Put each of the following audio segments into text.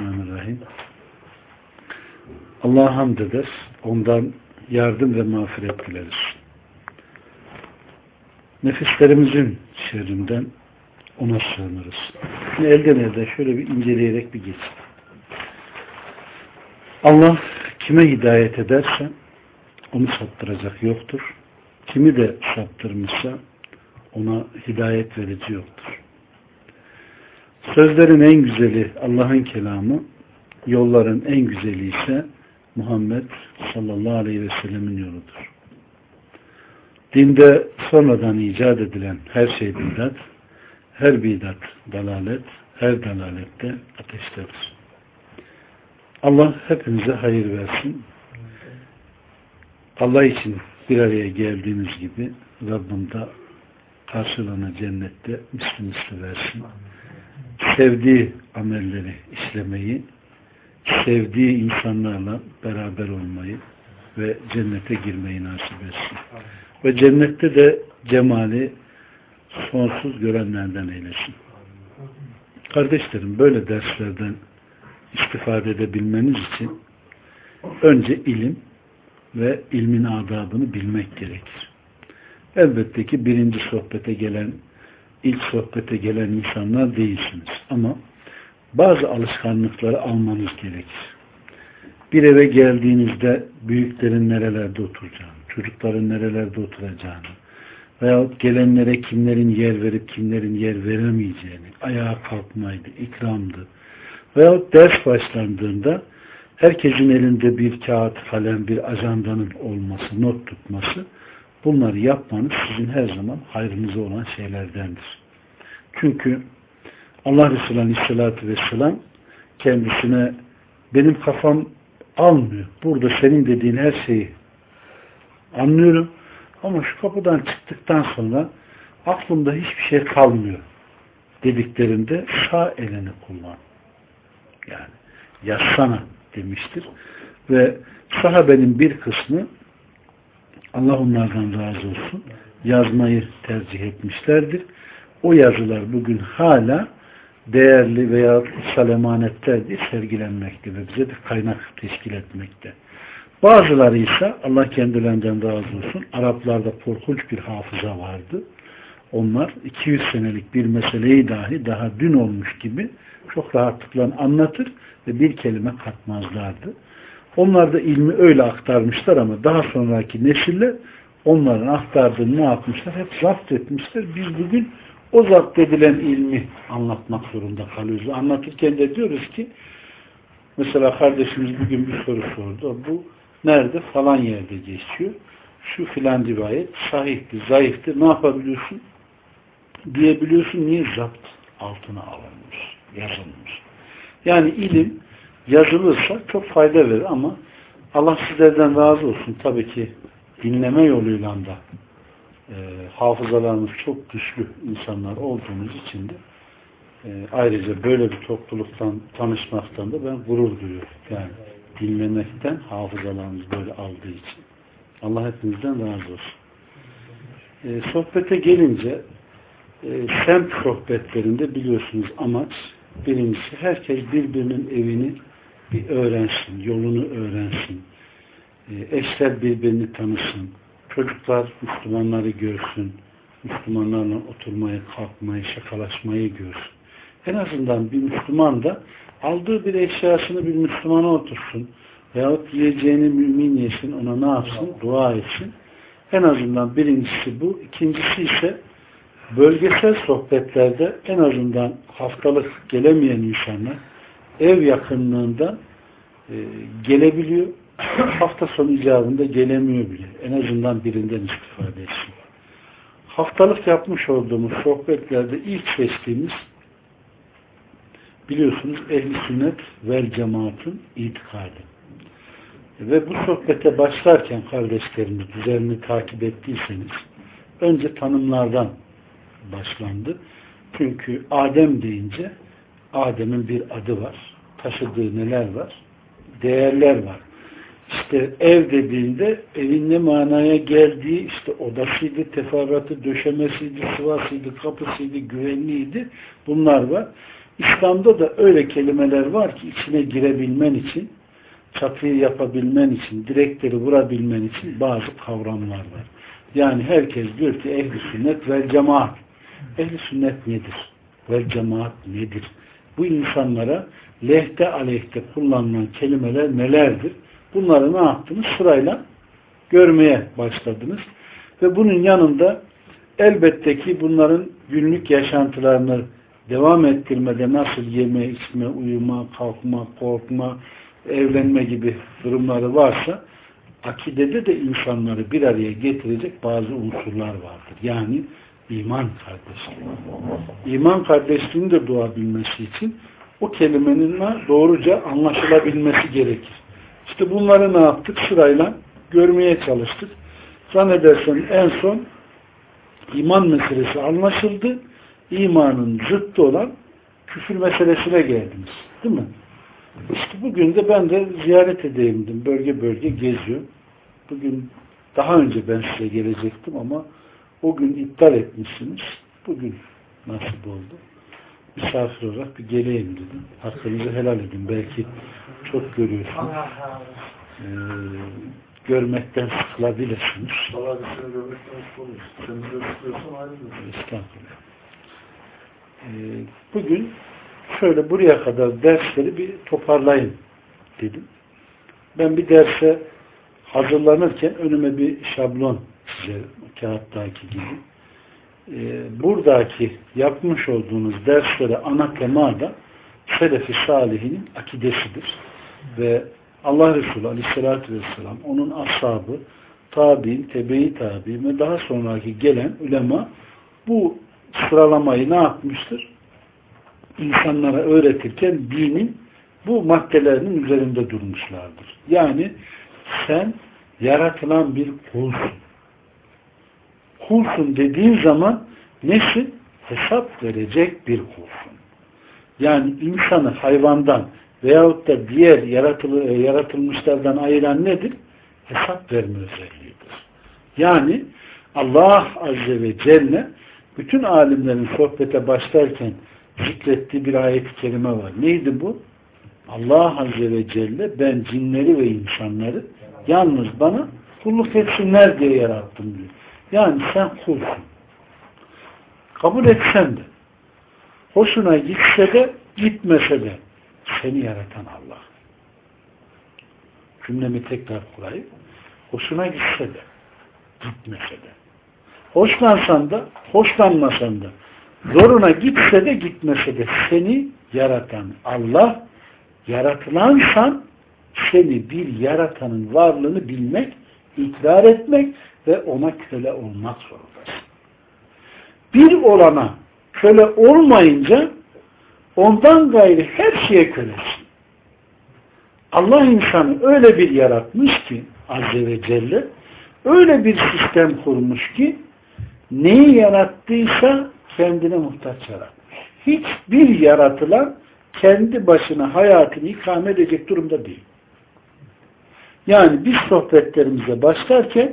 Bismillahirrahmanirrahim. Allah'a hamd eder. Ondan yardım ve mağfiret dileriz. Nefislerimizin şerrinden ona sığınırız. Şimdi elden elde şöyle bir inceleyerek bir geçelim. Allah kime hidayet ederse onu saptıracak yoktur. Kimi de saptırmışsa ona hidayet verici yoktur. Sözlerin en güzeli Allah'ın kelamı, yolların en güzeli ise Muhammed sallallahu aleyhi ve sellemin yoludur. Dinde sonradan icat edilen her şey bidat, her bidat dalalet, her dalalette ateştedir. Allah hepimize hayır versin. Allah için bir araya geldiğimiz gibi Rabbim de karşılığını cennette misli misli versin. Sevdiği amelleri işlemeyi, sevdiği insanlarla beraber olmayı ve cennete girmeyi nasip etsin. Ve cennette de cemali sonsuz görenlerden eylesin. Kardeşlerim böyle derslerden istifade edebilmeniz için önce ilim ve ilmin adabını bilmek gerekir. Elbette ki birinci sohbete gelen, ilk sohbete gelen insanlar değilsiniz. Ama bazı alışkanlıkları almanız gerekir. Bir eve geldiğinizde büyüklerin nerelerde oturacağını, çocukların nerelerde oturacağını veyahut gelenlere kimlerin yer verip kimlerin yer veremeyeceğini, ayağa kalkmaydı, ikramdı veyahut ders başlandığında herkesin elinde bir kağıt, kalem, bir ajandanın olması, not tutması bunları yapmanız sizin her zaman hayrınıza olan şeylerdendir. Çünkü Allah Resulü Aleyhisselatü Vesselam kendisine benim kafam almıyor. Burada senin dediğin her şeyi anlıyorum. Ama şu kapıdan çıktıktan sonra aklımda hiçbir şey kalmıyor dediklerinde sağ elini kullan. Yani yazsana demiştir. Ve sahabenin bir kısmı Allah onlardan razı olsun yazmayı tercih etmişlerdir. O yazılar bugün hala değerli veya kutsal emanetler diye sergilenmekte ve bize bir kaynak teşkil etmekte. Bazıları ise Allah kendilerinden razı olsun Araplarda korkunç bir hafıza vardı. Onlar 200 senelik bir meseleyi dahi daha dün olmuş gibi çok rahatlıkla anlatır ve bir kelime katmazlardı. Onlar da ilmi öyle aktarmışlar ama daha sonraki nesiller onların aktardığını ne yapmışlar? Hep zapt etmişler. Biz bugün o zapt edilen ilmi anlatmak zorunda kalıyoruz. Anlatırken de diyoruz ki mesela kardeşimiz bugün bir soru sordu. Bu nerede? Falan yerde geçiyor. Şu filan rivayet sahihti, zayıftı. Ne yapabiliyorsun? Diyebiliyorsun. Niye zapt altına alınmış, yazılmış? Yani ilim yazılırsa çok fayda verir ama Allah sizlerden razı olsun. Tabii ki dinleme yoluyla da e, hafızalarımız çok güçlü insanlar olduğumuz için de e, ayrıca böyle bir topluluktan tanışmaktan da ben gurur duyuyorum. Yani dinlemekten hafızalarımız böyle aldığı için. Allah hepinizden razı olsun. E, sohbete gelince e, semt sohbetlerinde biliyorsunuz amaç birincisi herkes birbirinin evini bir öğrensin, yolunu öğrensin. E, eşler birbirini tanısın. Çocuklar Müslümanları görsün. Müslümanlarla oturmayı, kalkmayı, şakalaşmayı görsün. En azından bir Müslüman da aldığı bir eşyasını bir Müslümana otursun. Veyahut yiyeceğini mümin yesin, ona ne yapsın? Dua etsin. En azından birincisi bu. İkincisi ise bölgesel sohbetlerde en azından haftalık gelemeyen insanlar ev yakınlığında e, gelebiliyor. Hafta sonu icabında gelemiyor bile. En azından birinden istifade etsin. Haftalık yapmış olduğumuz sohbetlerde ilk seçtiğimiz biliyorsunuz ehli sünnet vel cemaatın itikadı. Ve bu sohbete başlarken kardeşlerimiz düzenini takip ettiyseniz önce tanımlardan başlandı. Çünkü Adem deyince Adem'in bir adı var. Taşıdığı neler var? Değerler var. İşte ev dediğinde evin ne manaya geldiği işte odasıydı, teferruatı, döşemesiydi, sıvasıydı, kapısıydı, güvenliydi. Bunlar var. İslam'da da öyle kelimeler var ki içine girebilmen için, çatıyı yapabilmen için, direkleri vurabilmen için bazı kavramlar var. Yani herkes diyor ki ehli sünnet ve cemaat. Ehli sünnet nedir? Ve cemaat nedir? Bu insanlara lehte aleyhte kullanılan kelimeler nelerdir? Bunları ne yaptınız? Sırayla görmeye başladınız. Ve bunun yanında elbette ki bunların günlük yaşantılarını devam ettirmede nasıl yeme, içme, uyuma, kalkma, korkma, evlenme gibi durumları varsa akidede de insanları bir araya getirecek bazı unsurlar vardır. Yani iman kardeşliği. İman kardeşliğini de doğabilmesi için o kelimenin doğruca anlaşılabilmesi gerekir. İşte bunları ne yaptık? Sırayla görmeye çalıştık. Zannedersem en son iman meselesi anlaşıldı. İmanın zıttı olan küfür meselesine geldiniz. Değil mi? İşte bugün de ben de ziyaret edeyimdim. Bölge bölge geziyor. Bugün daha önce ben size gelecektim ama o gün iptal etmişsiniz. Bugün nasip oldu. Misafir olarak bir geleyim dedim. Hakkınızı helal edin. Belki çok görüyorsunuz. Ee, görmekten sıkılabilirsiniz. Valla biz seni görmekten sıkılmış. Sen bizi istiyorsan ayrı Estağfurullah. Ee, bugün şöyle buraya kadar dersleri bir toparlayın dedim. Ben bir derse hazırlanırken önüme bir şablon size kağıttaki gibi. Ee, buradaki yapmış olduğunuz derslere ana tema da Selefi Salihinin akidesidir. Ve Allah Resulü Aleyhisselatü Vesselam, onun ashabı, tabi'in, tebe-i tabi'in ve daha sonraki gelen ulema bu sıralamayı ne yapmıştır? İnsanlara öğretirken dinin bu maddelerinin üzerinde durmuşlardır. Yani sen yaratılan bir kulsun. Kulsun dediğin zaman nesin? Hesap verecek bir kulsun. Yani insanı hayvandan veyahut da diğer yaratılı, e, yaratılmışlardan ayıran nedir? Hesap verme özelliğidir. Yani Allah Azze ve Celle bütün alimlerin sohbete başlarken zikrettiği bir ayet-i kerime var. Neydi bu? Allah Azze ve Celle ben cinleri ve insanları yalnız bana kulluk etsinler diye yarattım diyor. Yani sen kulsun. Kabul etsen de hoşuna gitse de gitmese de seni yaratan Allah. Cümlemi tekrar kurayım. Hoşuna gitse de gitmese de. Hoşlansan da hoşlanmasan da zoruna gitse de gitmese de seni yaratan Allah yaratılansan seni bir yaratanın varlığını bilmek, ikrar etmek ve ona köle olmak zorundasın. Bir olana köle olmayınca ondan gayri her şeye kölesin. Allah insanı öyle bir yaratmış ki Azze ve Celle öyle bir sistem kurmuş ki neyi yarattıysa kendine muhtaç yaratmış. Hiçbir yaratılan kendi başına hayatını ikame edecek durumda değil. Yani biz sohbetlerimize başlarken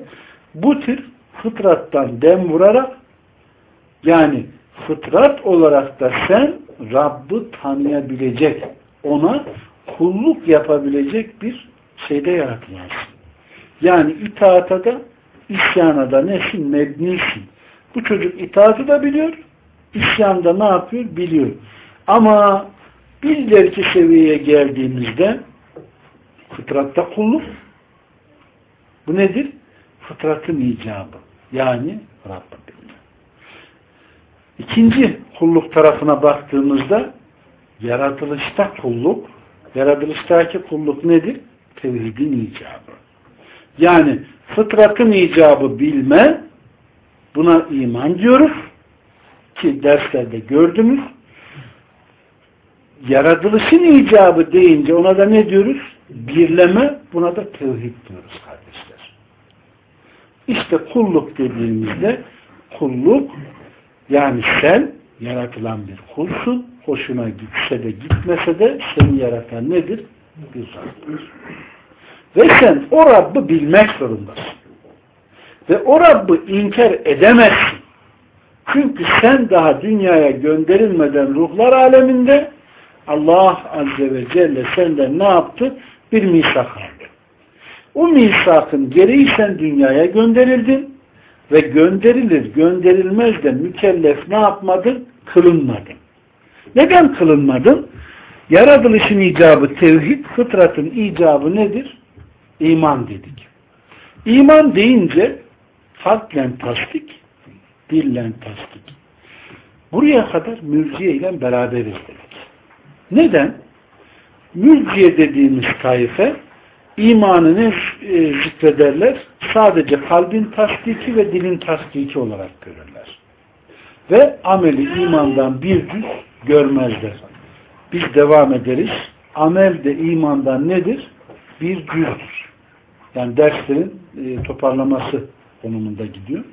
bu tür fıtrattan dem vurarak yani fıtrat olarak da sen Rabb'ı tanıyabilecek, ona kulluk yapabilecek bir şeyde yaratılmışsın. Yani itaata da isyana da nesin? Mebnisin. Bu çocuk itaatı da biliyor, isyanda ne yapıyor? Biliyor. Ama bir ileriki seviyeye geldiğimizde fıtratta kulluk bu nedir? Fıtratın icabı. Yani Rabb'ı bilme. İkinci kulluk tarafına baktığımızda yaratılışta kulluk yaratılıştaki kulluk nedir? Tevhidin icabı. Yani fıtratın icabı bilme buna iman diyoruz ki derslerde gördünüz yaratılışın icabı deyince ona da ne diyoruz? Birleme buna da tevhid diyoruz kardeşler. İşte kulluk dediğimizde kulluk yani sen yaratılan bir kulsun. Hoşuna gitse de gitmese de seni yaratan nedir? Bir zattır. Ve sen o Rabb'ı bilmek zorundasın. Ve o Rabb'ı inkar edemezsin. Çünkü sen daha dünyaya gönderilmeden ruhlar aleminde Allah Azze ve Celle senden ne yaptı? Bir misak aldı. O misakın gereği sen dünyaya gönderildin ve gönderilir gönderilmez de mükellef ne yapmadın? Kılınmadın. Neden kılınmadın? Yaratılışın icabı tevhid, fıtratın icabı nedir? İman dedik. İman deyince kalple tasdik, dillen tasdik. Buraya kadar mürciye ile beraberiz dedik. Neden? Mürciye dediğimiz taife imanı ne e, zikrederler? Sadece kalbin tasdiki ve dilin tasdiki olarak görürler. Ve ameli imandan bir cüz görmezler. Biz devam ederiz. Amel de imandan nedir? Bir cüzdür. Yani derslerin e, toparlaması konumunda gidiyor.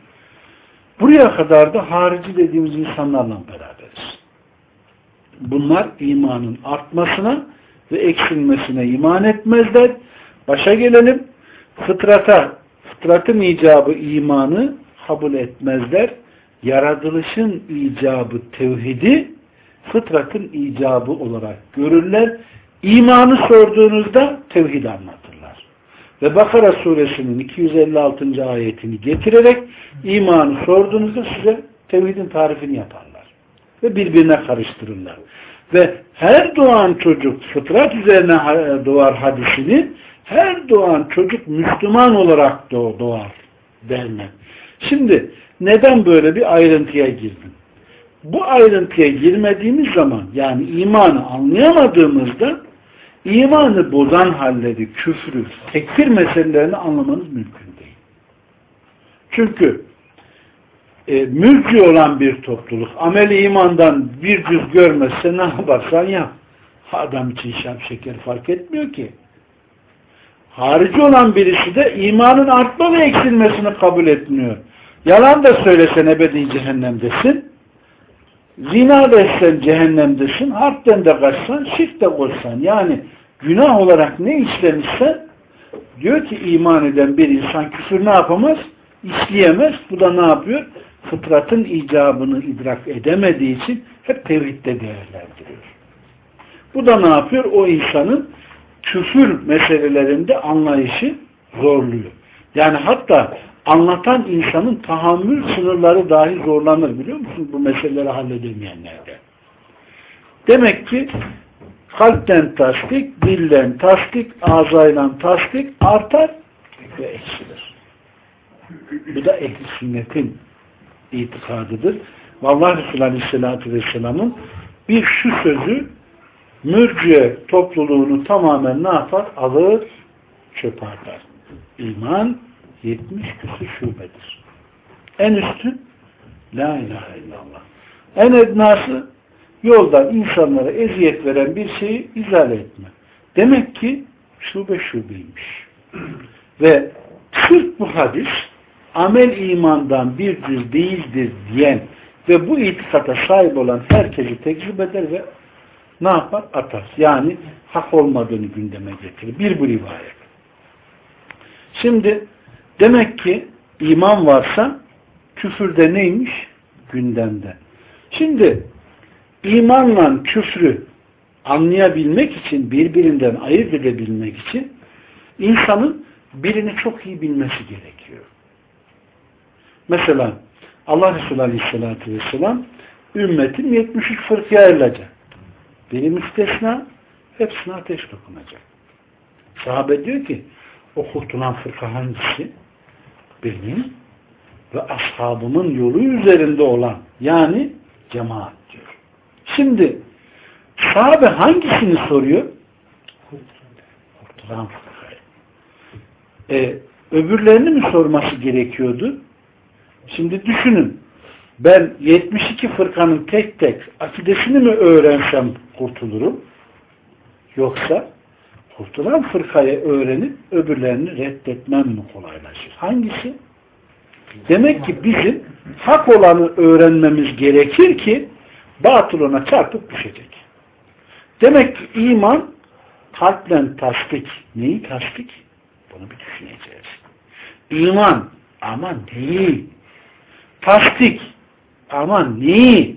Buraya kadar da harici dediğimiz insanlarla beraberiz. Bunlar imanın artmasına ve eksilmesine iman etmezler. Başa gelelim. Fıtrata, fıtratın icabı imanı kabul etmezler. Yaratılışın icabı tevhidi fıtratın icabı olarak görürler. İmanı sorduğunuzda tevhid anlatırlar. Ve Bakara suresinin 256. ayetini getirerek imanı sorduğunuzda size tevhidin tarifini yaparlar. Ve birbirine karıştırırlar. Ve her doğan çocuk fıtrat üzerine doğar hadisini her doğan çocuk Müslüman olarak doğar derler. Şimdi neden böyle bir ayrıntıya girdim? Bu ayrıntıya girmediğimiz zaman yani imanı anlayamadığımızda imanı bozan halleri, küfrü, tekfir meselelerini anlamanız mümkün değil. Çünkü e, mülki olan bir topluluk ameli imandan bir cüz görmezse ne yaparsan yap. Adam için şap şeker fark etmiyor ki. Harici olan birisi de imanın artma ve eksilmesini kabul etmiyor. Yalan da söylesen ebedi cehennemdesin. Zina da etsen cehennemdesin. Harpten de kaçsan, şirk de koşsan. Yani günah olarak ne işlemişsen diyor ki iman eden bir insan küfür ne yapamaz? İşleyemez. Bu da ne yapıyor? Fıtratın icabını idrak edemediği için hep tevhidde değerlendiriyor. Bu da ne yapıyor? O insanın küfür meselelerinde anlayışı zorluyor. Yani hatta anlatan insanın tahammül sınırları dahi zorlanır biliyor musunuz bu meseleleri halledemeyenlerde. Demek ki kalpten tasdik, dillen tasdik, ağzayla tasdik artar ve eksilir. Bu da ehl sünnetin itikadıdır. Vallahi Resulü Aleyhisselatü Vesselam'ın bir şu sözü mürciye topluluğunu tamamen ne yapar? Alır, çöp atar. İman 70 küsur şubedir. En üstü La ilahe illallah. En ednası yoldan insanlara eziyet veren bir şeyi izale etme. Demek ki şube şubeymiş. Ve sırf bu hadis amel imandan bir cüz değildir diyen ve bu itikata sahip olan herkesi tekzip eder ve ne yapar? Atar. Yani hak olmadığını gündeme getirir. Bir bu rivayet. Şimdi demek ki iman varsa küfürde neymiş? Gündemde. Şimdi imanla küfrü anlayabilmek için, birbirinden ayırt edebilmek için insanın birini çok iyi bilmesi gerekiyor. Mesela Allah Resulü Aleyhisselatü Vesselam ümmetim 73 fırkaya ayrılacak. Biri müstesna hepsine ateş dokunacak. Sahabe diyor ki o kurtulan fırka hangisi? Benim ve ashabımın yolu üzerinde olan yani cemaat diyor. Şimdi sahabe hangisini soruyor? Kurtulan fırkayı. E, öbürlerini mi sorması gerekiyordu? Şimdi düşünün. Ben 72 fırkanın tek tek akidesini mi öğrensem kurtulurum? Yoksa kurtulan fırkayı öğrenip öbürlerini reddetmem mi kolaylaşır? Hangisi? Demek ki bizim hak olanı öğrenmemiz gerekir ki batıl çarpıp düşecek. Demek ki iman kalple tasdik. Neyi tasdik? Bunu bir düşüneceğiz. İman ama neyi? Tasdik ama neyi?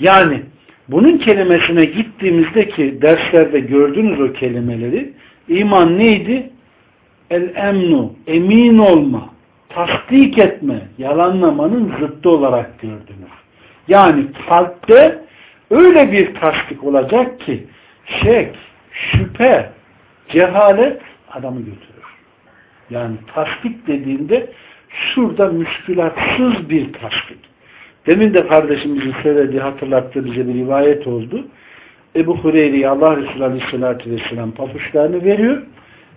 Yani Bunun kelimesine gittiğimizde ki derslerde gördünüz o kelimeleri iman neydi? El emnu, emin olma, tasdik etme, yalanlamanın zıttı olarak gördünüz. Yani kalpte öyle bir tasdik olacak ki şek, şüphe, cehalet adamı götürür. Yani tasdik dediğinde şurada müşkülatsız bir tasdik. Demin de kardeşimizin söylediği hatırlattığı bize bir rivayet oldu. Ebu Hureyre'ye Allah Resulü Aleyhisselatü Vesselam papuçlarını veriyor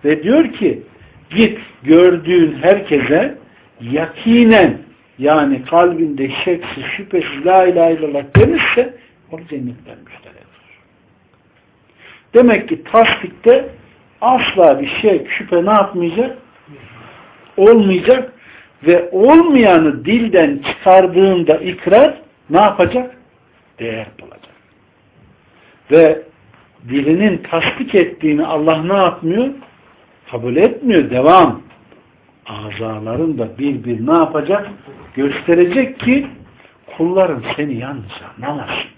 ve diyor ki git gördüğün herkese yakinen yani kalbinde şeksiz şüphesiz la ilahe illallah demişse onu cennetten müjdelenir. Demek ki tasdikte asla bir şey şüphe ne yapmayacak? Olmayacak ve olmayanı dilden çıkardığında ikrar ne yapacak? Değer bulacak. Ve dilinin tasdik ettiğini Allah ne yapmıyor? Kabul etmiyor. Devam. Azaların da bir bir ne yapacak? Gösterecek ki kulların seni yanlış anlamasın.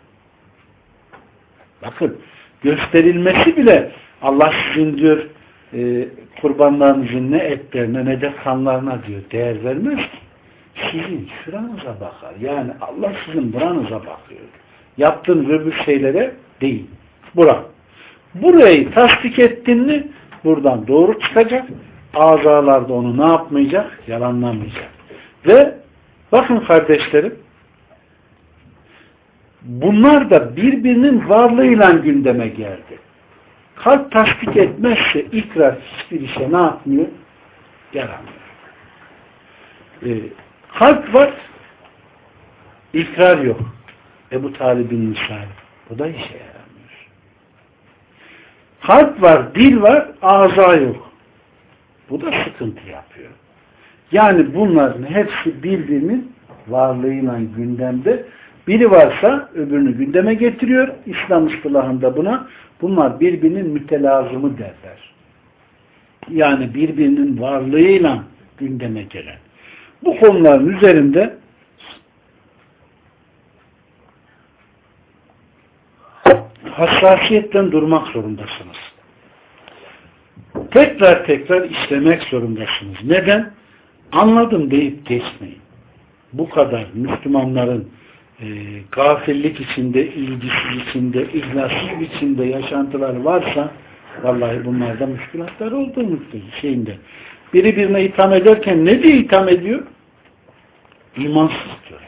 Bakın gösterilmesi bile Allah sizin diyor e, kurbanlarınızın ne etlerine ne de kanlarına diyor değer vermez ki. Sizin şuranıza bakar. Yani Allah sizin buranıza bakıyor. Yaptığın öbür şeylere değil. Bura. Burayı tasdik ettin mi buradan doğru çıkacak. Azalarda onu ne yapmayacak? Yalanlamayacak. Ve bakın kardeşlerim bunlar da birbirinin varlığıyla gündeme geldi. Kalp tasdik etmezse ikrar hiçbir işe ne yapmıyor? Yaramıyor. Ee, kalp var, ikrar yok. Ebu Talib'in misali. Bu da işe yaramıyor. Kalp var, dil var, ağza yok. Bu da sıkıntı yapıyor. Yani bunların hepsi birbirinin varlığıyla gündemde. Biri varsa öbürünü gündeme getiriyor. İslam ıstılahında buna bunlar birbirinin mütelazımı derler. Yani birbirinin varlığıyla gündeme gelen. Bu konuların üzerinde hassasiyetten durmak zorundasınız. Tekrar tekrar işlemek zorundasınız. Neden? Anladım deyip geçmeyin. Bu kadar Müslümanların e, gafillik içinde, ilgisiz içinde, ihlassız içinde yaşantılar varsa vallahi bunlarda müşkülatlar olduğu şeyinde. Biri birine itham ederken ne diye itham ediyor? İmansız diyor.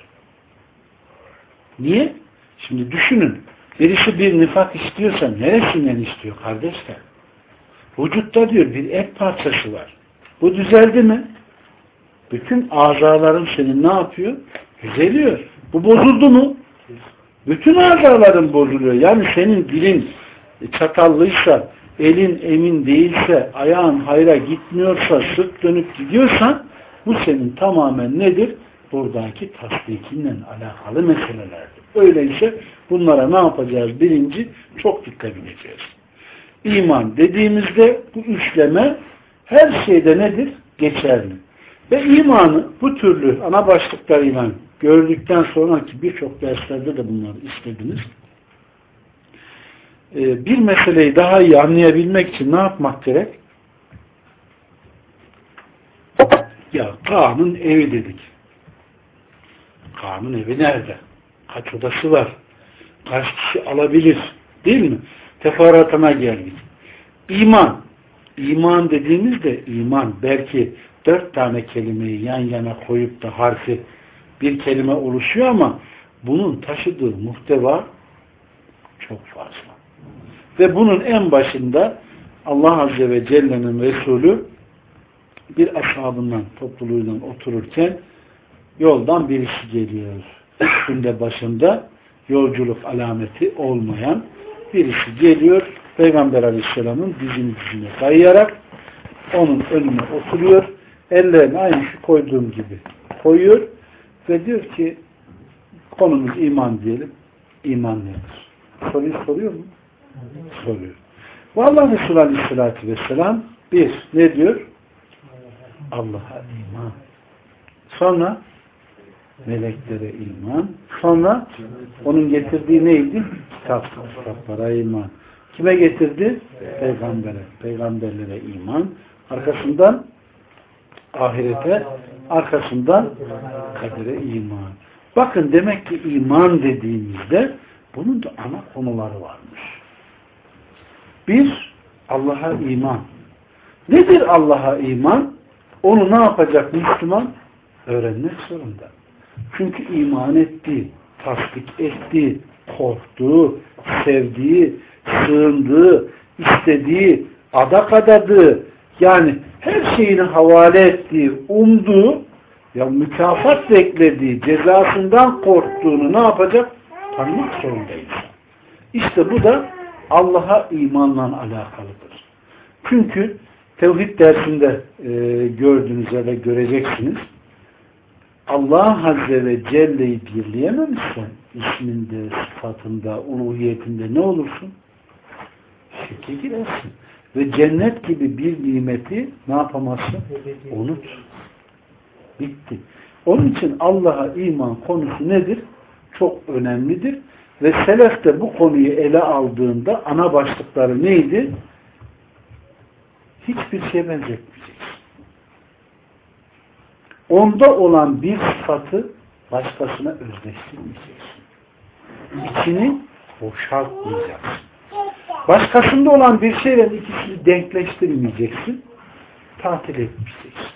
Niye? Şimdi düşünün. Birisi bir nifak istiyorsa neresinden istiyor kardeşler? Vücutta diyor bir et parçası var. Bu düzeldi mi? Bütün azaların senin ne yapıyor? Düzeliyor. Bu bozuldu mu? Bütün azaların bozuluyor. Yani senin dilin çatallıysa, elin emin değilse, ayağın hayra gitmiyorsa, sırt dönüp gidiyorsan bu senin tamamen nedir? Buradaki tasdikinle alakalı meselelerdir. Öyleyse bunlara ne yapacağız? Birinci, çok dikkat edeceğiz. İman dediğimizde bu üçleme her şeyde nedir? Geçerli. Ve imanı bu türlü ana başlıklarıyla gördükten sonraki birçok derslerde de bunları istediniz. Ee, bir meseleyi daha iyi anlayabilmek için ne yapmak gerek? Ya Kaan'ın evi dedik. Kaan'ın evi nerede? Kaç odası var? Kaç kişi alabilir? Değil mi? Teferruatına geldik. İman. İman dediğimizde iman belki dört tane kelimeyi yan yana koyup da harfi bir kelime oluşuyor ama bunun taşıdığı muhteva çok fazla. Ve bunun en başında Allah Azze ve Celle'nin Resulü bir ashabından, topluluğuyla otururken yoldan birisi geliyor. Üstünde başında yolculuk alameti olmayan birisi geliyor. Peygamber Aleyhisselam'ın dizini dizine kayarak onun önüne oturuyor. Ellerini aynı şu koyduğum gibi koyuyor ve diyor ki konumuz iman diyelim. İman nedir? Soruyu soruyor mu? Soruyor. Vallahi Resulü Aleyhisselatü Vesselam bir, ne diyor? Allah'a iman. Sonra Meleklere iman. Sonra onun getirdiği neydi? Kitap, kitaplara iman. Kime getirdi? Peygambere. Peygamberlere iman. Arkasından ahirete, arkasından kadere iman. Bakın demek ki iman dediğimizde bunun da ana konuları varmış. Bir, Allah'a iman. Nedir Allah'a iman? Onu ne yapacak Müslüman? Öğrenmek zorunda. Çünkü iman ettiği, tasdik ettiği, korktuğu, sevdiği, sığındığı, istediği, adak adadığı, yani her şeyini havale ettiği, umduğu, ya mükafat beklediği, cezasından korktuğunu ne yapacak? Tanımak zorundayız. İşte bu da Allah'a imanla alakalıdır. Çünkü tevhid dersinde e, gördüğünüz ya göreceksiniz. Allah Azze ve Celle'yi birleyememişsen isminde, sıfatında, uluhiyetinde ne olursun? Şirke girersin. Ve cennet gibi bir nimeti ne yapamazsın? Unut. Bitti. Onun için Allah'a iman konusu nedir? Çok önemlidir. Ve Selef de bu konuyu ele aldığında ana başlıkları neydi? Hiçbir şeye benzetmeyeceksin. Onda olan bir sıfatı başkasına özdeştirmeyeceksin. İçini boşaltmayacaksın. Başkasında olan bir şeyle ikisini denkleştirmeyeceksin. Tatil etmeyeceksin.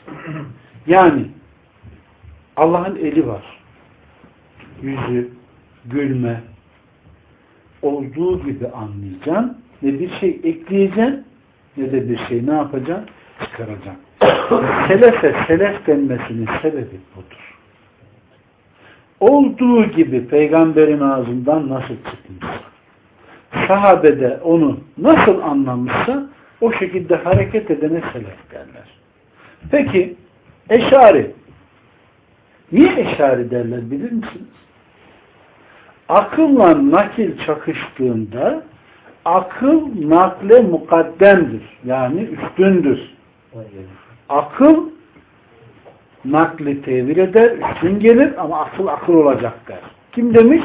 Yani Allah'ın eli var. Yüzü, gülme olduğu gibi anlayacaksın. Ne bir şey ekleyeceksin ne de bir şey ne yapacaksın? Çıkaracaksın. Selefe selef denmesinin sebebi budur. Olduğu gibi peygamberin ağzından nasıl çıkmışsa sahabede onu nasıl anlamışsa o şekilde hareket edene selef derler. Peki eşari niye eşari derler bilir misiniz? Akılla nakil çakıştığında akıl nakle mukaddemdir. Yani üstündür. Akıl nakli tevil eder, üstün gelir ama akıl akıl olacak der. Kim demiş?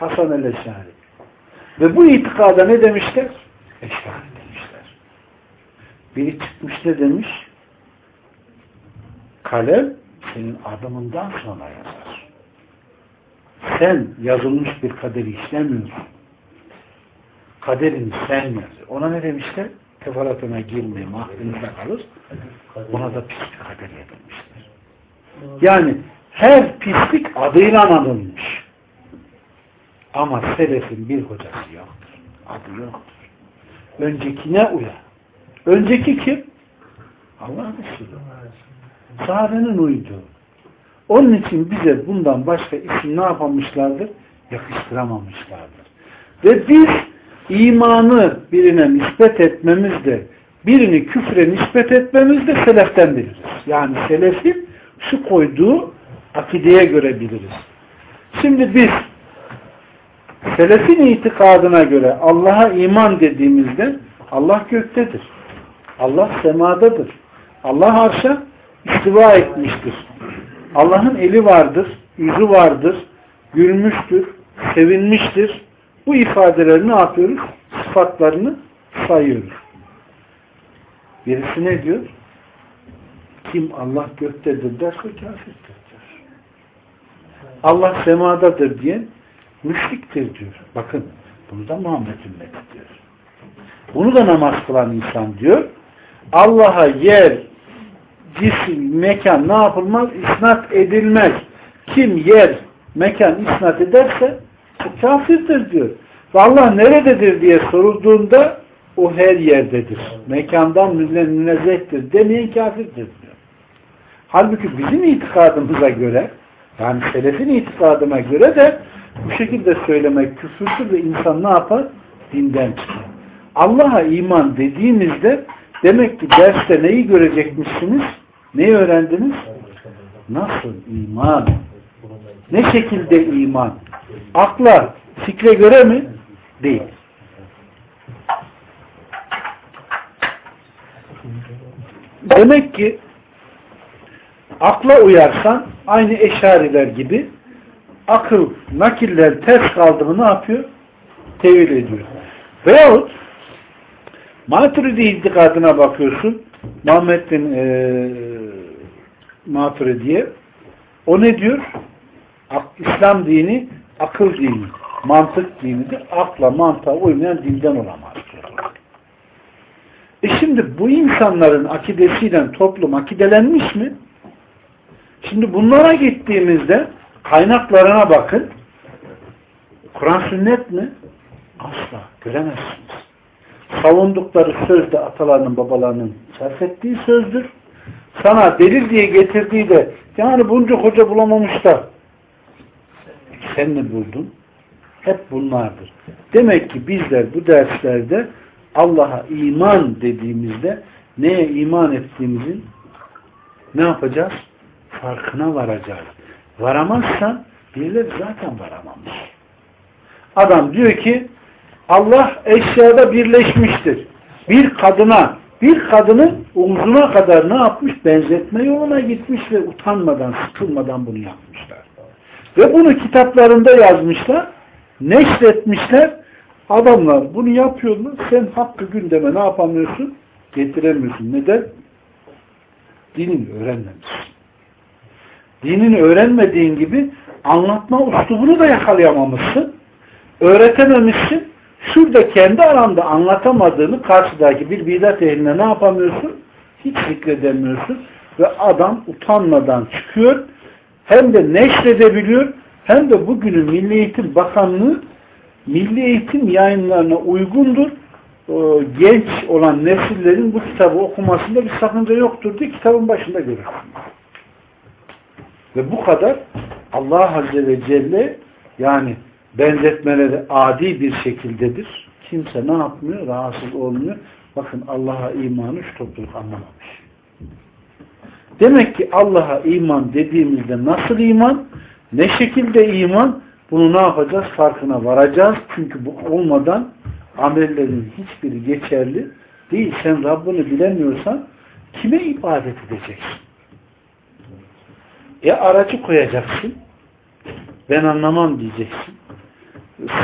Hasan el-Eşari. Ve bu itikada ne demişler? Eşari demişler. Biri çıkmış ne demiş? Kalem senin adımından sonra yazar. Sen yazılmış bir kaderi işlemiyorsun. Kaderini sen yaz. Ona ne demişler? Teferatına girme, aklınızda kalır. Ona da pis bir kader yapılmıştır. Yani her pislik adıyla anılmış. Ama selefin bir hocası yoktur. Adı yoktur. Öncekine uyar. Önceki kim? Allah Resulü. Sahabenin uyduğu. Onun için bize bundan başka isim ne yapamamışlardır? Yakıştıramamışlardır. Ve biz imanı birine nispet etmemiz de birini küfre nispet etmemiz de seleften biliriz. Yani selefin şu koyduğu akideye göre biliriz. Şimdi biz selefin itikadına göre Allah'a iman dediğimizde Allah göktedir. Allah semadadır. Allah arşa istiva etmiştir. Allah'ın eli vardır, yüzü vardır, gülmüştür, sevinmiştir. Bu ifadeleri ne yapıyoruz? Sıfatlarını sayıyoruz. Birisi ne diyor? Kim Allah göktedir derse kafirdir diyor. Allah semadadır diyen müşriktir diyor. Bakın bunu da Muhammed ümmeti diyor. Bunu da namaz kılan insan diyor. Allah'a yer, cisim, mekan ne yapılmaz? İsnat edilmez. Kim yer, mekan isnat ederse o kafirdir diyor. Ve Allah nerededir diye sorulduğunda o her yerdedir. Mekandan münezzehtir demeyen kafirdir diyor. Halbuki bizim itikadımıza göre yani selefin itikadına göre de bu şekilde söylemek küfürdür ve insan ne yapar? Dinden çıkar. Allah'a iman dediğimizde demek ki derste neyi görecekmişsiniz? Neyi öğrendiniz? Nasıl iman? Ne şekilde iman? Akla, fikre göre mi? Değil. Demek ki akla uyarsan aynı eşariler gibi akıl, nakiller ters kaldı mı ne yapıyor? Tevil ediyor. Veyahut Maturidi itikadına bakıyorsun Muhammed bin e, Maturidi'ye o ne diyor? İslam dini akıl dini, mantık dinidir. Akla, mantığa uymayan dinden olamaz. E şimdi bu insanların akidesiyle toplum akidelenmiş mi? Şimdi bunlara gittiğimizde kaynaklarına bakın. Kur'an sünnet mi? Asla göremezsiniz. Savundukları söz de atalarının babalarının sarf ettiği sözdür. Sana delil diye getirdiği de yani bunca hoca bulamamış da sen ne buldun? Hep bunlardır. Demek ki bizler bu derslerde Allah'a iman dediğimizde neye iman ettiğimizin ne yapacağız? Farkına varacağız. Varamazsan birileri zaten varamamış. Adam diyor ki Allah eşyada birleşmiştir. Bir kadına bir kadının omzuna kadar ne yapmış? Benzetme yoluna gitmiş ve utanmadan, sıkılmadan bunu yapmışlar. Ve bunu kitaplarında yazmışlar, neşretmişler. Adamlar bunu yapıyorlar. Sen hakkı gündeme ne yapamıyorsun? Getiremiyorsun. Neden? Dinini öğrenmemişsin. Dinini öğrenmediğin gibi anlatma uslubunu da yakalayamamışsın. Öğretememişsin. Şurada kendi aranda anlatamadığını karşıdaki bir bidat ehline ne yapamıyorsun? Hiç zikredemiyorsun. Ve adam utanmadan çıkıyor. Hem de neşredebiliyor. Hem de bugünün Milli Eğitim Bakanlığı Milli Eğitim yayınlarına uygundur. O, genç olan nesillerin bu kitabı okumasında bir sakınca yoktur diye kitabın başında görürsün. Ve bu kadar Allah Azze ve Celle yani benzetmeleri adi bir şekildedir. Kimse ne yapmıyor? Rahatsız olmuyor. Bakın Allah'a imanı şu topluluk anlamamış. Demek ki Allah'a iman dediğimizde nasıl iman? Ne şekilde iman? Bunu ne yapacağız? Farkına varacağız. Çünkü bu olmadan amellerin hiçbiri geçerli değil. Sen Rabbini bilemiyorsan kime ibadet edeceksin? Ya aracı koyacaksın. Ben anlamam diyeceksin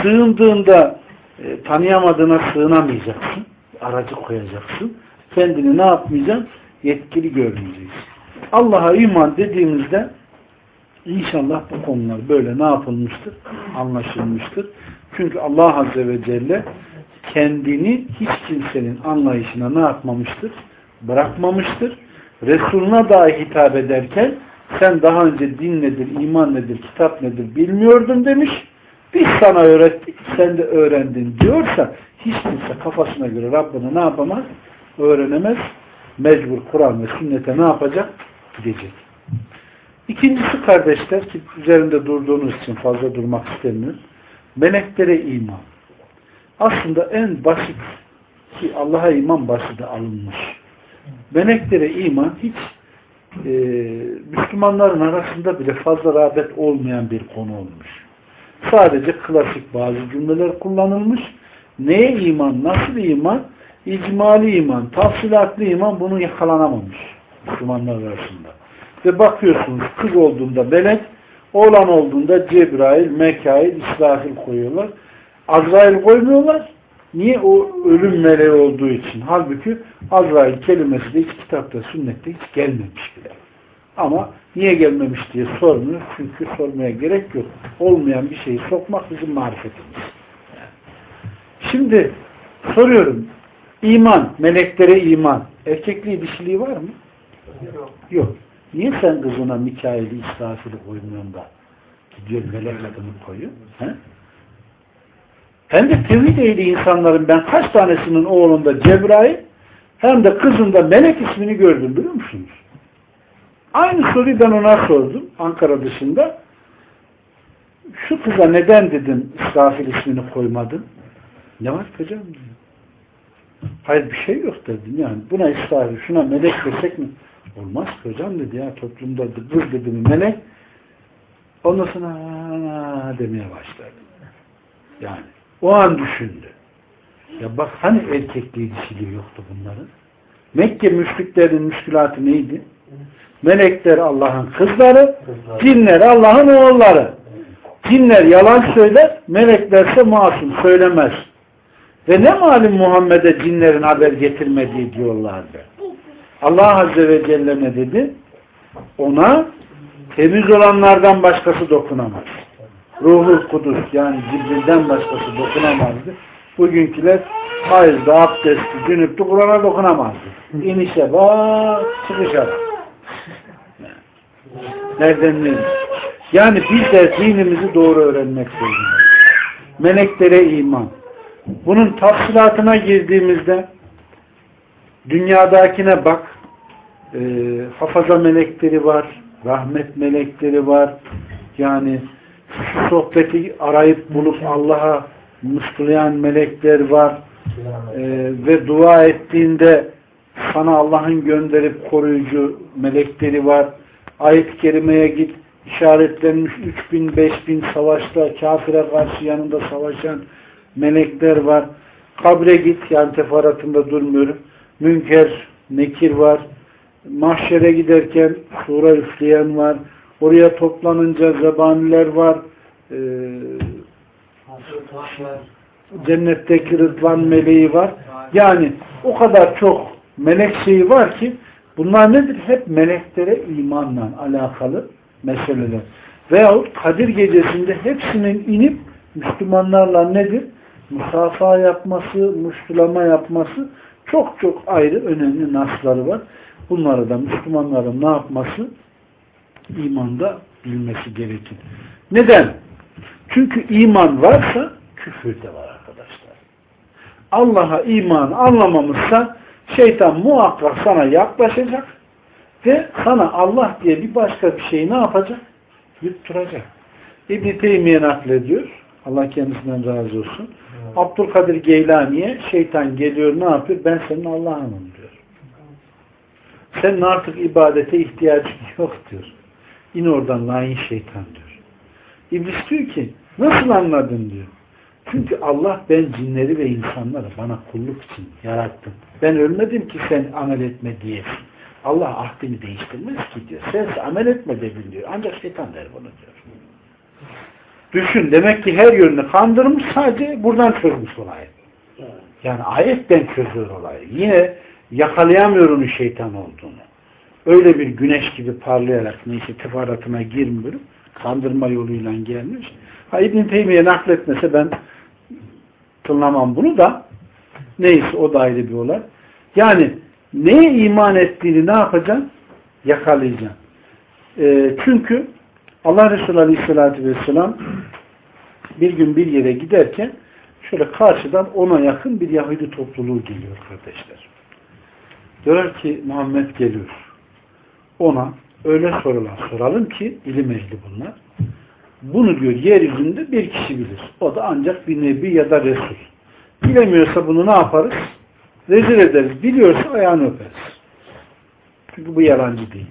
sığındığında e, tanıyamadığına sığınamayacaksın. Aracı koyacaksın. Kendini ne yapmayacaksın? Yetkili görmeyeceksin. Allah'a iman dediğimizde inşallah bu konular böyle ne yapılmıştır? Anlaşılmıştır. Çünkü Allah Azze ve Celle kendini hiç kimsenin anlayışına ne yapmamıştır? Bırakmamıştır. Resuluna dahi hitap ederken sen daha önce din nedir, iman nedir, kitap nedir bilmiyordun demiş. Biz sana öğrettik, sen de öğrendin diyorsa hiç kimse kafasına göre Rabbini ne yapamaz? Öğrenemez. Mecbur Kur'an ve sünnete ne yapacak? Gidecek. İkincisi kardeşler ki üzerinde durduğunuz için fazla durmak istemiyoruz. Meleklere iman. Aslında en basit ki Allah'a iman başı da alınmış. Meleklere iman hiç e, Müslümanların arasında bile fazla rağbet olmayan bir konu olmuş. Sadece klasik bazı cümleler kullanılmış. Neye iman, nasıl iman? İcmali iman, tafsilatlı iman bunu yakalanamamış Müslümanlar arasında. Ve bakıyorsunuz kız olduğunda melek, oğlan olduğunda Cebrail, Mekail, İsrafil koyuyorlar. Azrail koymuyorlar. Niye? O ölüm meleği olduğu için. Halbuki Azrail kelimesi de hiç kitapta, sünnette hiç gelmemiş bile. Ama niye gelmemiş diye sormuyor. Çünkü sormaya gerek yok. Olmayan bir şeyi sokmak bizim marifetimiz. Şimdi soruyorum. İman, meleklere iman. Erkekliği, dişiliği var mı? Yok. Yok. Niye sen kızına Mikail'i, İsrafil'i koymuyorsun da gidiyor melek adını koyuyor? He? Hem de tevhid ehli insanların ben kaç tanesinin oğlunda Cebrail hem de kızında melek ismini gördüm biliyor musunuz? Aynı soruyu ben ona sordum Ankara dışında. Şu kıza neden dedim İsrafil ismini koymadın? Ne var hocam diyor. Hayır bir şey yok dedim yani. Buna İsrafil, şuna melek desek mi? Olmaz hocam dedi ya toplumda kız dedim melek. Ondan sonra demeye başladı. Yani o an düşündü. Ya bak hani erkekliği dişiliği yoktu bunların. Mekke müşriklerinin müşkülatı neydi? Melekler Allah'ın kızları, cinler Allah'ın oğulları. Cinler yalan söyler, meleklerse masum söylemez. Ve ne malum Muhammed'e cinlerin haber getirmediği diyorlardı. Allah Azze ve Celle ne dedi? Ona temiz olanlardan başkası dokunamaz. Ruhul Kudüs yani Cibril'den başkası dokunamazdı. Bugünküler hayırda, abdesti, cünüptü, Kur'an'a dokunamazdı. İnişe bak, çıkışa bak. Nereden ne? Yani biz de dinimizi doğru öğrenmek zorundayız. Meleklere iman. Bunun tafsilatına girdiğimizde dünyadakine bak. E, hafaza melekleri var. Rahmet melekleri var. Yani şu sohbeti arayıp bulup Allah'a mıskılayan melekler var. E, ve dua ettiğinde sana Allah'ın gönderip koruyucu melekleri var. Ayet-i kerimeye git işaretlenmiş 3000 5000 savaşta kafire karşı yanında savaşan melekler var. Kabre git yani teferruatında durmuyorum. Münker, nekir var. Mahşere giderken sura üfleyen var. Oraya toplanınca zebaniler var. Ee, cennetteki rıdvan meleği var. Yani o kadar çok melek şeyi var ki bunlar nedir? Hep meleklere imanla alakalı meseleler. Veyahut Kadir gecesinde hepsinin inip Müslümanlarla nedir? Musafa yapması, muştulama yapması çok çok ayrı önemli nasları var. Bunları da Müslümanların ne yapması? İmanda bilmesi gerekir. Neden? Çünkü iman varsa küfür de var arkadaşlar. Allah'a iman anlamamışsa şeytan muhakkak sana yaklaşacak ve sana Allah diye bir başka bir şeyi ne yapacak? Yutturacak. İbn-i Teymiye naklediyor. Allah kendisinden razı olsun. Evet. Abdülkadir Geylani'ye şeytan geliyor ne yapıyor? Ben senin Allah'ınım diyor. Senin artık ibadete ihtiyacın yok diyor. İn oradan lain şeytan diyor. İblis diyor ki nasıl anladın diyor. Çünkü Allah ben cinleri ve insanları bana kulluk için yarattım. Ben ölmedim ki sen amel etme diyesin. Allah ahdini değiştirmez ki diyor. Sen amel etme dedin diyor. Ancak şeytan der bunu diyor. Düşün demek ki her yönünü kandırmış sadece buradan çözmüş olayı. Yani ayetten çözüyor olayı. Yine yakalayamıyor onun şeytan olduğunu. Öyle bir güneş gibi parlayarak neyse teferruatına girmiyorum. Kandırma yoluyla gelmiş. Ha İbn-i Teymiye nakletmese ben tınlamam bunu da neyse o da ayrı bir olay. Yani neye iman ettiğini ne yapacaksın? Yakalayacaksın. E, çünkü Allah Resulü Aleyhisselatü Vesselam bir gün bir yere giderken şöyle karşıdan ona yakın bir Yahudi topluluğu geliyor kardeşler. Diyorlar ki Muhammed geliyor. Ona öyle sorular soralım ki ilim ehli bunlar. Bunu diyor yeryüzünde bir kişi bilir. O da ancak bir nebi ya da resul. Bilemiyorsa bunu ne yaparız? Rezil ederiz. Biliyorsa ayağını öperiz. Çünkü bu yalancı değil.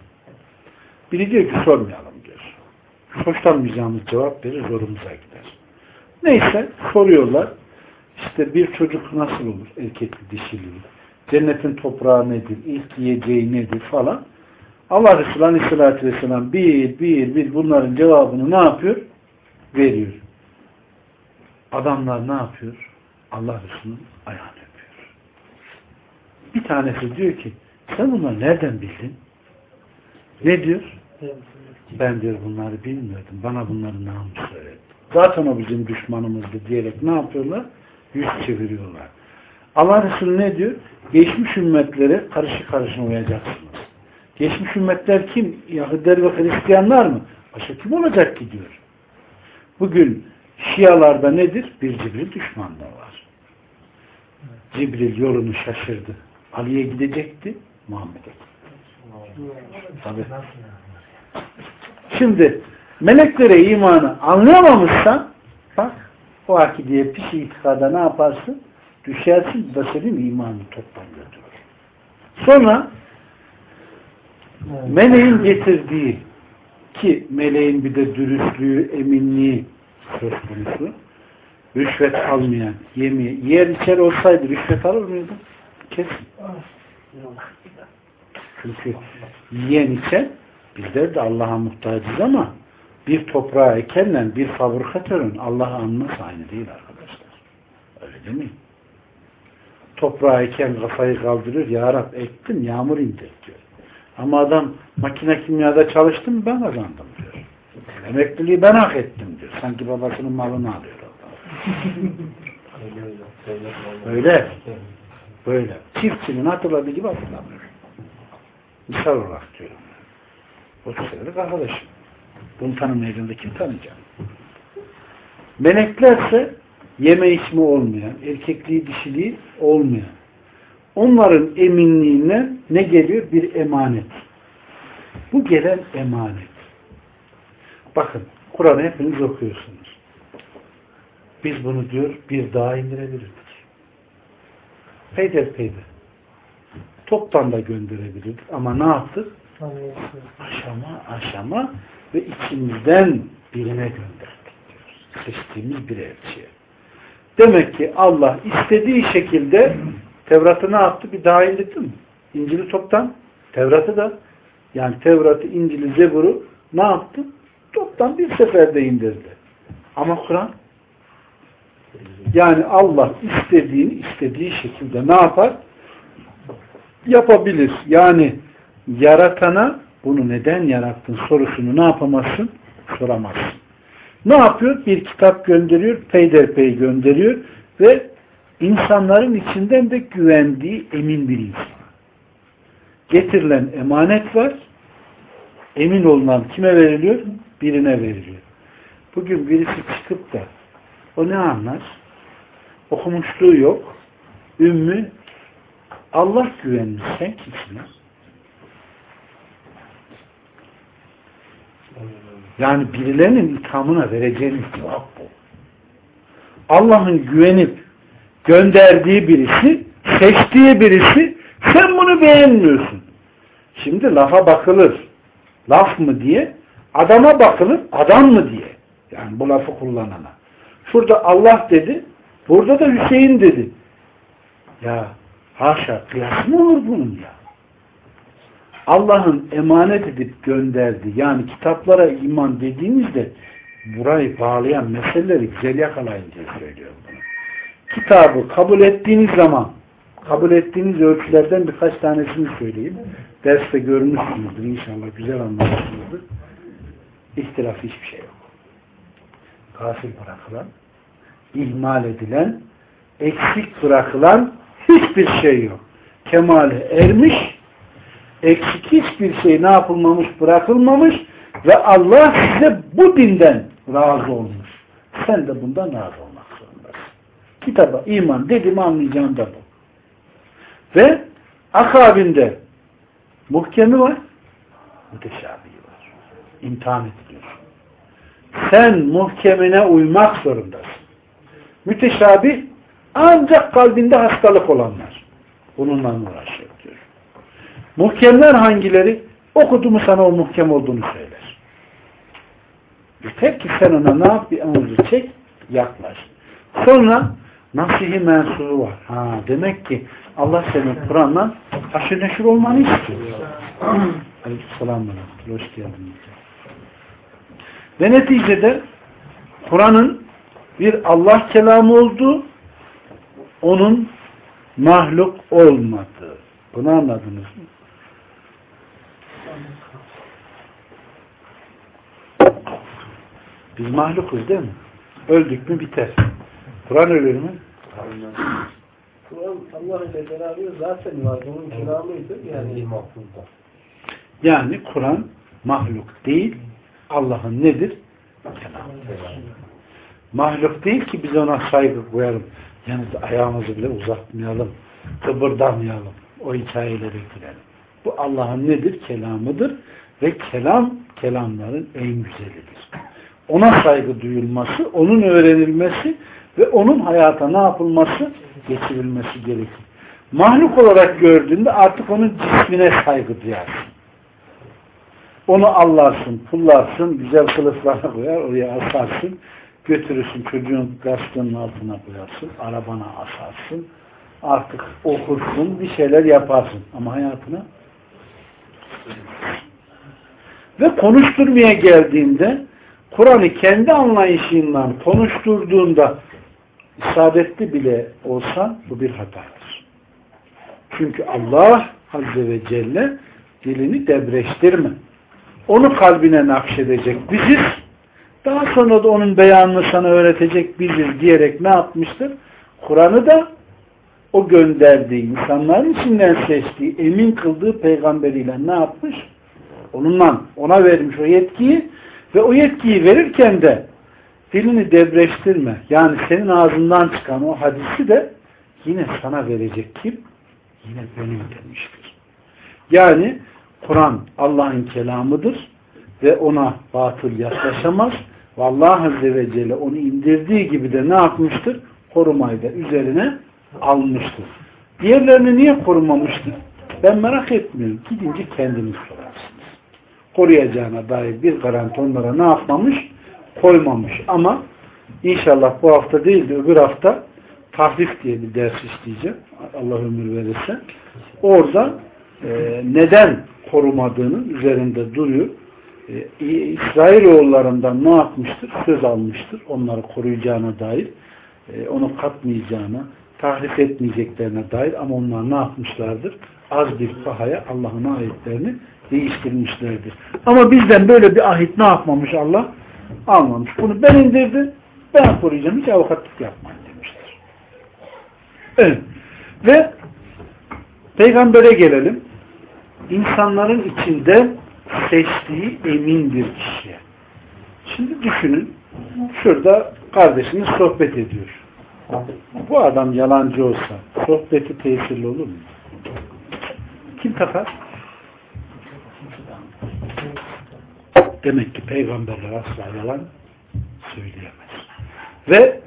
Biri diyor ki sormayalım diyor. Hoşlanmayacağımız cevap verir, zorumuza gider. Neyse soruyorlar. İşte bir çocuk nasıl olur? Erkekli, dişili. Cennetin toprağı nedir? İlk yiyeceği nedir falan. Allah Resulü Aleyhisselatü Vesselam bir, bir, bir bunların cevabını ne yapıyor? Veriyor. Adamlar ne yapıyor? Allah Resulü'nün ayağını öpüyor. Bir tanesi diyor ki sen bunları nereden bildin? Ne diyor? Ben diyor bunları bilmiyordum. Bana bunları namus söyledi. Zaten o bizim düşmanımızdı diyerek ne yapıyorlar? Yüz çeviriyorlar. Allah Resulü ne diyor? Geçmiş ümmetlere karşı karışına uyacaksınız. Geçmiş ümmetler kim? Yahudiler ve Hristiyanlar mı? Başka kim olacak ki diyor. Bugün Şialarda nedir? Bir Cibril düşmanlığı var. Cibril yolunu şaşırdı. Ali'ye gidecekti. Muhammed'e. Tabi. Şimdi meleklere imanı anlayamamışsan bak o akideye pis itikada ne yaparsın? Düşersin da senin imanı toplam götürür. Sonra meleğin getirdiği ki meleğin bir de dürüstlüğü, eminliği söz konusu. Rüşvet almayan, yemeği, yer içer olsaydı rüşvet alır mıydı? Kesin. Çünkü yiyen içen bizler de Allah'a muhtacız ama bir toprağa ekenle bir fabrikatörün Allah'ı anması aynı değil arkadaşlar. Öyle değil mi? Toprağa eken kafayı kaldırır. Ya Rab ektim yağmur indir diyor. Ama adam makine kimyada çalıştım ben kazandım diyor. Emekliliği ben hak ettim diyor. Sanki babasının malını alıyor. Öyle. Böyle. Çiftçinin hatırladığı gibi hatırlamıyor. Misal olarak diyorum. 30 senelik arkadaşım. Bunu tanımayacağında kim tanıyacak? Meleklerse yeme içme olmayan, erkekliği dişiliği olmayan. Onların eminliğine ne geliyor? Bir emanet. Bu gelen emanet. Bakın Kur'an'ı hepiniz okuyorsunuz. Biz bunu diyor bir daha indirebilirdik. Peyderpeyde. Toptan da gönderebilirdik. Ama ne yaptık? Aşama aşama ve içimizden birine gönderdik diyoruz. Seçtiğimiz bir elçiye. Demek ki Allah istediği şekilde Tevrat'ı ne yaptı? Bir daha indirdi mi? İncil'i toptan, Tevrat'ı da yani Tevrat'ı, İncil'i, Zebur'u ne yaptı? Toptan bir seferde indirdi. Ama Kur'an yani Allah istediğini istediği şekilde ne yapar? Yapabilir. Yani yaratana bunu neden yarattın sorusunu ne yapamazsın? Soramazsın. Ne yapıyor? Bir kitap gönderiyor, peyderpey gönderiyor ve insanların içinden de güvendiği emin bir insan. Getirilen emanet var. Emin olunan kime veriliyor? Birine veriliyor. Bugün birisi çıkıp da o ne anlar? Okumuşluğu yok. Ümmü Allah güvenmiş. Sen kimsin? Yani birilerinin ithamına vereceğiniz cevap. Allah'ın güvenip gönderdiği birisi, seçtiği birisi, sen bunu beğenmiyorsun. Şimdi lafa bakılır. Laf mı diye, adama bakılır, adam mı diye. Yani bu lafı kullanana. Şurada Allah dedi, burada da Hüseyin dedi. Ya haşa kıyas mı olur bunun ya? Allah'ın emanet edip gönderdi. Yani kitaplara iman dediğimizde burayı bağlayan meseleleri güzel yakalayın diye söylüyorum bunu. Kitabı kabul ettiğiniz zaman kabul ettiğiniz ölçülerden birkaç tanesini söyleyeyim. Derste görmüşsünüzdür inşallah. Güzel anlamışsınızdır. İhtilaf hiçbir şey yok. Gafil bırakılan, ihmal edilen, eksik bırakılan hiçbir şey yok. Kemale ermiş, eksik hiçbir şey ne yapılmamış, bırakılmamış ve Allah size bu dinden razı olmuş. Sen de bundan razı zorundasın. Kitaba iman dedim anlayacağım da bu. Ve akabinde muhkemi var, müteşabihi var. İmtihan ediliyor. Sen muhkemine uymak zorundasın. Müteşabih ancak kalbinde hastalık olanlar. Bununla uğraşıyor diyor. Muhkemler hangileri? Okudu mu sana o muhkem olduğunu söyler. Yeter ki sen ona ne yap? Bir amuzu çek, yaklaş. Sonra nasihi mensubu var. Ha, demek ki Allah senin Kur'an'la aşırı neşir olmanı istiyor. Aleykümselam. Hoş geldiniz. Ve neticede Kur'an'ın bir Allah kelamı olduğu, onun mahluk olmadığı. Bunu anladınız mı? Biz mahlukuz değil mi? Öldük mü biter. Kur'an ölür mü? Kur'an Allah ile beraber zaten var. Onun kelamıydı. Yani mahfuzda. Yani Kur'an mahluk değil. Allah'ın nedir? Kelamı. Mahluk değil ki biz ona saygı koyalım. Yani ayağımızı bile uzatmayalım. Kıpırdamayalım. O hikayeleri girelim. Bu Allah'ın nedir? Kelamıdır. Ve kelam, kelamların en güzelidir. Ona saygı duyulması, onun öğrenilmesi ve onun hayata ne yapılması? Geçirilmesi gerekir. Mahluk olarak gördüğünde artık onun cismine saygı duyarsın. Onu allarsın, pullarsın, güzel kılıflara koyar, oraya asarsın, götürürsün çocuğun gazetenin altına koyarsın, arabana asarsın, artık okursun, bir şeyler yaparsın. Ama hayatına ve konuşturmaya geldiğinde Kur'an'ı kendi anlayışından konuşturduğunda isabetli bile olsa bu bir hatadır. Çünkü Allah Azze ve Celle dilini debreştirme. Onu kalbine nakşedecek biziz. Daha sonra da onun beyanını sana öğretecek biziz diyerek ne yapmıştır? Kur'an'ı da o gönderdiği, insanların içinden seçtiği, emin kıldığı peygamberiyle ne yapmış? Onunla, ona vermiş o yetkiyi ve o yetkiyi verirken de dilini debreştirme. Yani senin ağzından çıkan o hadisi de yine sana verecek kim? Yine benim demiştir. Yani Kur'an Allah'ın kelamıdır ve ona batıl yaklaşamaz. Ve Allah Azze ve Celle onu indirdiği gibi de ne yapmıştır? Korumayı da üzerine almıştır. Diğerlerini niye korumamıştır? Ben merak etmiyorum. Gidince kendiniz sorarsınız. Koruyacağına dair bir garanti onlara ne yapmamış? Koymamış. Ama inşallah bu hafta değil de öbür hafta tahrif diye bir ders isteyeceğim. Allah ömür verirse. Orada e, neden korumadığının üzerinde duruyor. E, İsrailoğullarından ne yapmıştır? Söz almıştır. Onları koruyacağına dair. E, onu katmayacağına, tahrif etmeyeceklerine dair ama onlar ne yapmışlardır? Az bir pahaya Allah'ın ayetlerini değiştirmişlerdir. Ama bizden böyle bir ahit ne yapmamış Allah? Almamış. Bunu ben indirdim, ben koruyacağım. Hiç avukatlık yapmayın demiştir. Evet. Ve peygambere gelelim. İnsanların içinde seçtiği emin bir kişiye. Şimdi düşünün. Şurada kardeşiniz sohbet ediyor. Bu adam yalancı olsa sohbeti tesirli olur mu? Kim takar? Demek ki peygamberler asla yalan söyleyemez. Ve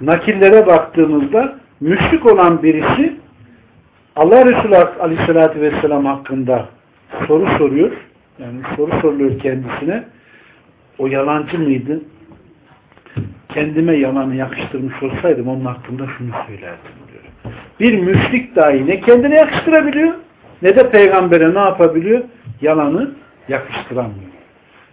nakillere baktığımızda müşrik olan birisi Allah Resulü Aleyhisselatü Vesselam hakkında soru soruyor. Yani soru soruluyor kendisine. O yalancı mıydı? Kendime yalanı yakıştırmış olsaydım onun hakkında şunu söylerdim diyor. Bir müşrik dahi ne kendine yakıştırabiliyor ne de peygambere ne yapabiliyor? Yalanı yakıştıramıyor.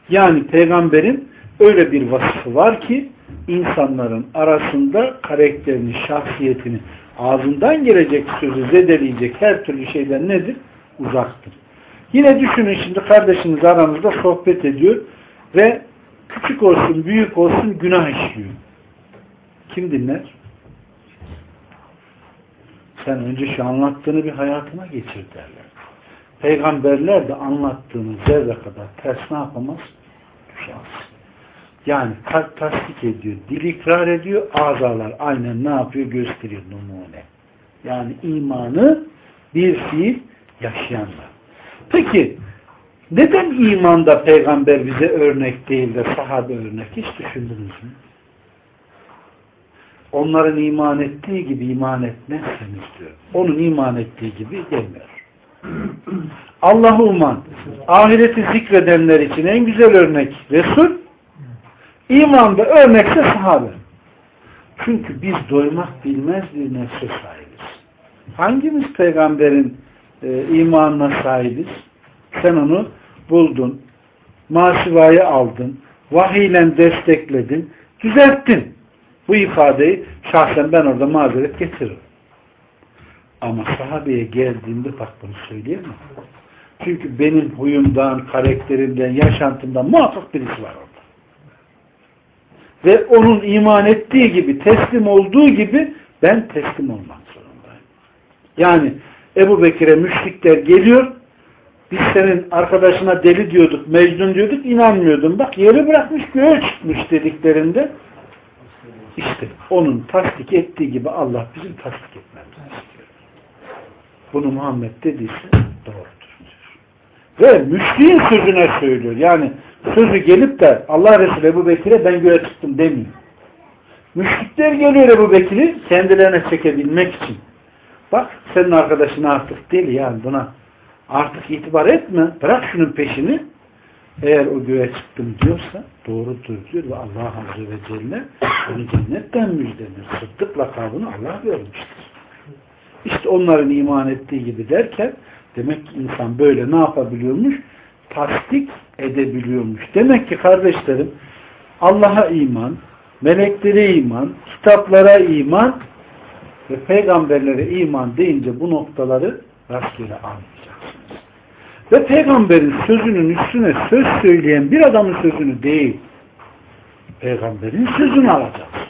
Yani peygamberin öyle bir vasıfı var ki insanların arasında karakterini, şahsiyetini, ağzından gelecek sözü zedeleyecek her türlü şeyden nedir? Uzaktır. Yine düşünün şimdi kardeşiniz aranızda sohbet ediyor ve küçük olsun, büyük olsun günah işliyor. Kim dinler? Sen önce şu anlattığını bir hayatına geçir derler. Peygamberler de anlattığını zerre kadar ters ne yapamaz? Düşemez. Yani kalp tasdik ediyor, dil ikrar ediyor, azalar aynen ne yapıyor? Gösteriyor numune. Yani imanı bir fiil yaşayanlar. Peki neden imanda peygamber bize örnek değil de sahabe örnek? Hiç düşündünüz mü? Onların iman ettiği gibi iman etmezseniz diyor. Onun iman ettiği gibi gelmiyor. Allah'ı uman, ahireti zikredenler için en güzel örnek Resul, imanda örnekse sahabe. Çünkü biz doymak bilmez bir nefse sahibiz. Hangimiz peygamberin e, imanına sahibiz? Sen onu buldun, masivayı aldın, vahiyle destekledin, düzelttin. Bu ifadeyi şahsen ben orada mazeret getiririm. Ama sahabeye geldiğinde bak bunu söyleyemem. Çünkü benim huyumdan, karakterimden, yaşantımdan muhakkak birisi var orada. Ve onun iman ettiği gibi, teslim olduğu gibi ben teslim olmak zorundayım. Yani Ebu Bekir'e müşrikler geliyor, biz senin arkadaşına deli diyorduk, mecnun diyorduk, inanmıyordun. Bak yeri bırakmış, göğe çıkmış dediklerinde işte onun tasdik ettiği gibi Allah bizim tasdik istiyor. Bunu Muhammed dediyse doğrudur. Ve müşriğin sözüne söylüyor. Yani sözü gelip de Allah Resulü Ebu Bekir'e ben göğe çıktım demiyor. Müşrikler geliyor Ebu Bekir'i kendilerine çekebilmek için. Bak senin arkadaşın artık değil yani buna artık itibar etme. Bırak şunun peşini. Eğer o göğe çıktım diyorsa doğrudur diyor ve Allah Azze ve Celle onu cennetten müjdedir. Sıddık lakabını Allah vermiştir. İşte onların iman ettiği gibi derken demek ki insan böyle ne yapabiliyormuş? Tasdik edebiliyormuş. Demek ki kardeşlerim Allah'a iman, meleklere iman, kitaplara iman ve peygamberlere iman deyince bu noktaları rastgele anlayacaksınız. Ve peygamberin sözünün üstüne söz söyleyen bir adamın sözünü değil, peygamberin sözünü alacaksınız.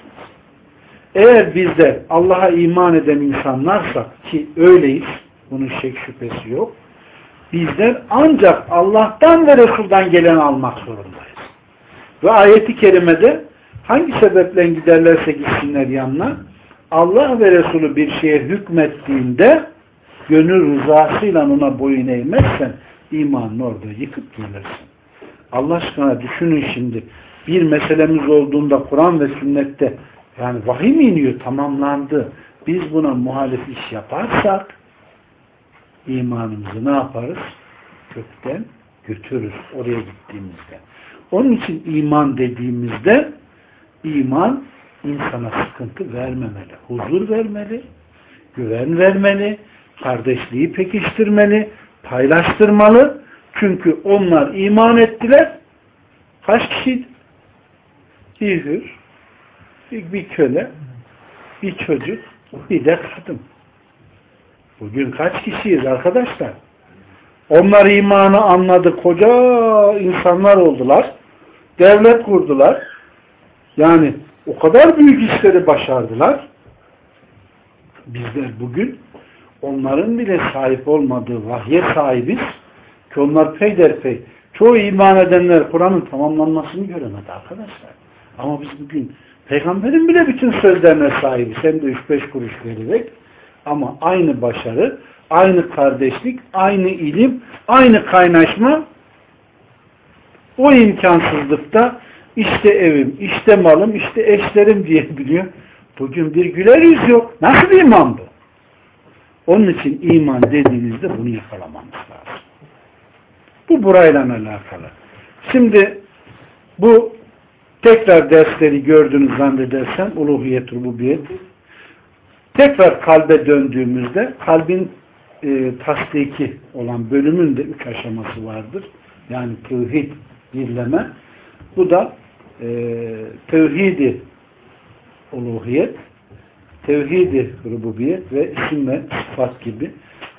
Eğer bizde Allah'a iman eden insanlarsak ki öyleyiz, bunun şek şüphesi yok, bizler ancak Allah'tan ve Resul'dan gelen almak zorundayız. Ve ayeti kerimede hangi sebeple giderlerse gitsinler yanına Allah ve Resulü bir şeye hükmettiğinde gönül rızasıyla ona boyun eğmezsen imanını orada yıkıp gelirsin. Allah aşkına düşünün şimdi bir meselemiz olduğunda Kur'an ve sünnette yani vahiy mi iniyor tamamlandı. Biz buna muhalif iş yaparsak imanımızı ne yaparız? Kökten götürürüz oraya gittiğimizde. Onun için iman dediğimizde iman insana sıkıntı vermemeli. Huzur vermeli, güven vermeli, kardeşliği pekiştirmeli, paylaştırmalı. Çünkü onlar iman ettiler. Kaç kişi? Bir bir köle, bir çocuk, bir de kadın. Bugün kaç kişiyiz arkadaşlar? Onlar imanı anladı. Koca insanlar oldular. Devlet kurdular. Yani o kadar büyük işleri başardılar. Bizler bugün onların bile sahip olmadığı vahye sahibiz ki onlar peyderpey çoğu iman edenler Kur'an'ın tamamlanmasını göremedi arkadaşlar. Ama biz bugün peygamberin bile bütün sözlerine sahibiz. Hem de 3-5 kuruş vererek ama aynı başarı, aynı kardeşlik, aynı ilim, aynı kaynaşma o imkansızlıkta işte evim, işte malım, işte eşlerim diyebiliyor. Bugün bir güler yüz yok. Nasıl iman bu? Onun için iman dediğinizde bunu yakalamamız lazım. Bu burayla alakalı. Şimdi bu tekrar dersleri gördünüz zannedersen uluhiyet, rububiyet tekrar kalbe döndüğümüzde kalbin e, tasdiki olan bölümün de üç aşaması vardır. Yani tevhid birleme. Bu da e, tevhidi uluhiyet, tevhidi rububiyet ve isim ve sıfat gibi.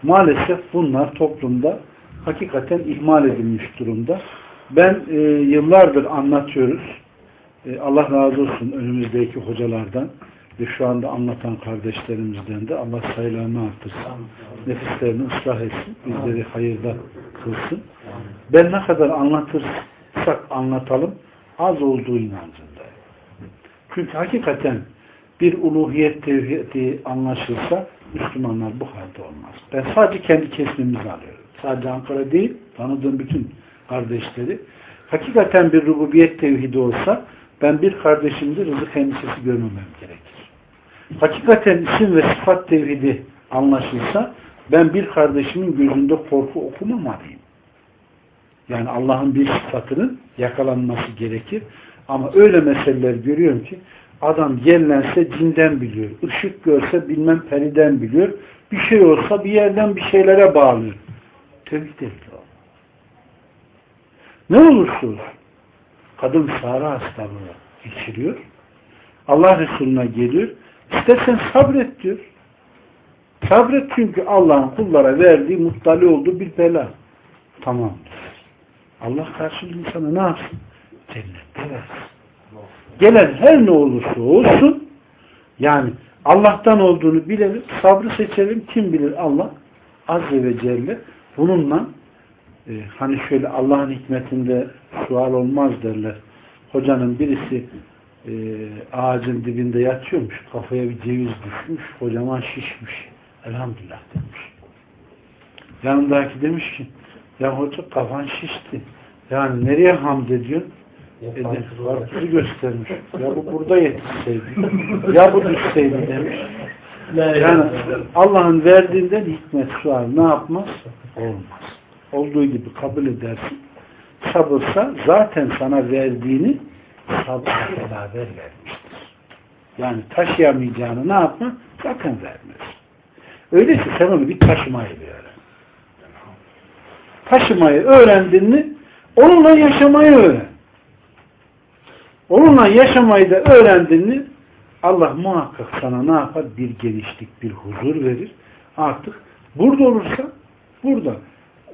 Maalesef bunlar toplumda hakikaten ihmal edilmiş durumda. Ben e, yıllardır anlatıyoruz. E, Allah razı olsun önümüzdeki hocalardan ve şu anda anlatan kardeşlerimizden de Allah sayılarını artırsın. Nefislerini ıslah etsin. Bizleri hayırda kılsın. Ben ne kadar anlatırsak anlatalım az olduğu inancındayım. Çünkü hakikaten bir uluhiyet tevhidi anlaşılsa Müslümanlar bu halde olmaz. Ben sadece kendi kesmimizi alıyorum. Sadece Ankara değil, tanıdığım bütün kardeşleri. Hakikaten bir rububiyet tevhidi olsa ben bir kardeşimde rızık endişesi görmemem gerekir. Hakikaten isim ve sıfat tevhidi anlaşılsa ben bir kardeşimin gözünde korku okumamalıyım. Yani Allah'ın bir sıfatının yakalanması gerekir. Ama öyle meseleler görüyorum ki adam yerlense cinden biliyor. Işık görse bilmem periden biliyor. Bir şey olsa bir yerden bir şeylere bağlıyor. Tevhid ehli Ne olursa olsun kadın sarı hastalığı geçiriyor. Allah Resulüne geliyor. İstersen sabret diyor. Sabret çünkü Allah'ın kullara verdiği muttali olduğu bir bela. Tamam. Allah karşılığında sana ne yapsın? Cennette versin. Gelen her ne olursa olsun yani Allah'tan olduğunu bilelim, sabrı seçelim. Kim bilir Allah Azze ve Celle bununla e, hani şöyle Allah'ın hikmetinde sual olmaz derler. Hocanın birisi e, ağacın dibinde yatıyormuş. Kafaya bir ceviz düşmüş. Kocaman şişmiş. Elhamdülillah demiş. Yanındaki demiş ki ya hoca kafan şişti. Yani nereye hamd ediyorsun? E, karpuzu göstermiş. Ya bu burada yetişseydi. ya bu düşseydi demiş. Yani Allah'ın verdiğinden hikmet sual ne yapmaz? Olmaz. Olduğu gibi kabul edersin. Sabırsa zaten sana verdiğini sabırla beraber vermiştir. Yani taşıyamayacağını ne yapma? Sakın vermez. Öyleyse sen onu bir taşımayı bir öğren. Taşımayı öğrendin mi onunla yaşamayı öğren. Onunla yaşamayı da öğrendin mi Allah muhakkak sana ne yapar? Bir genişlik, bir huzur verir. Artık burada olursa burada.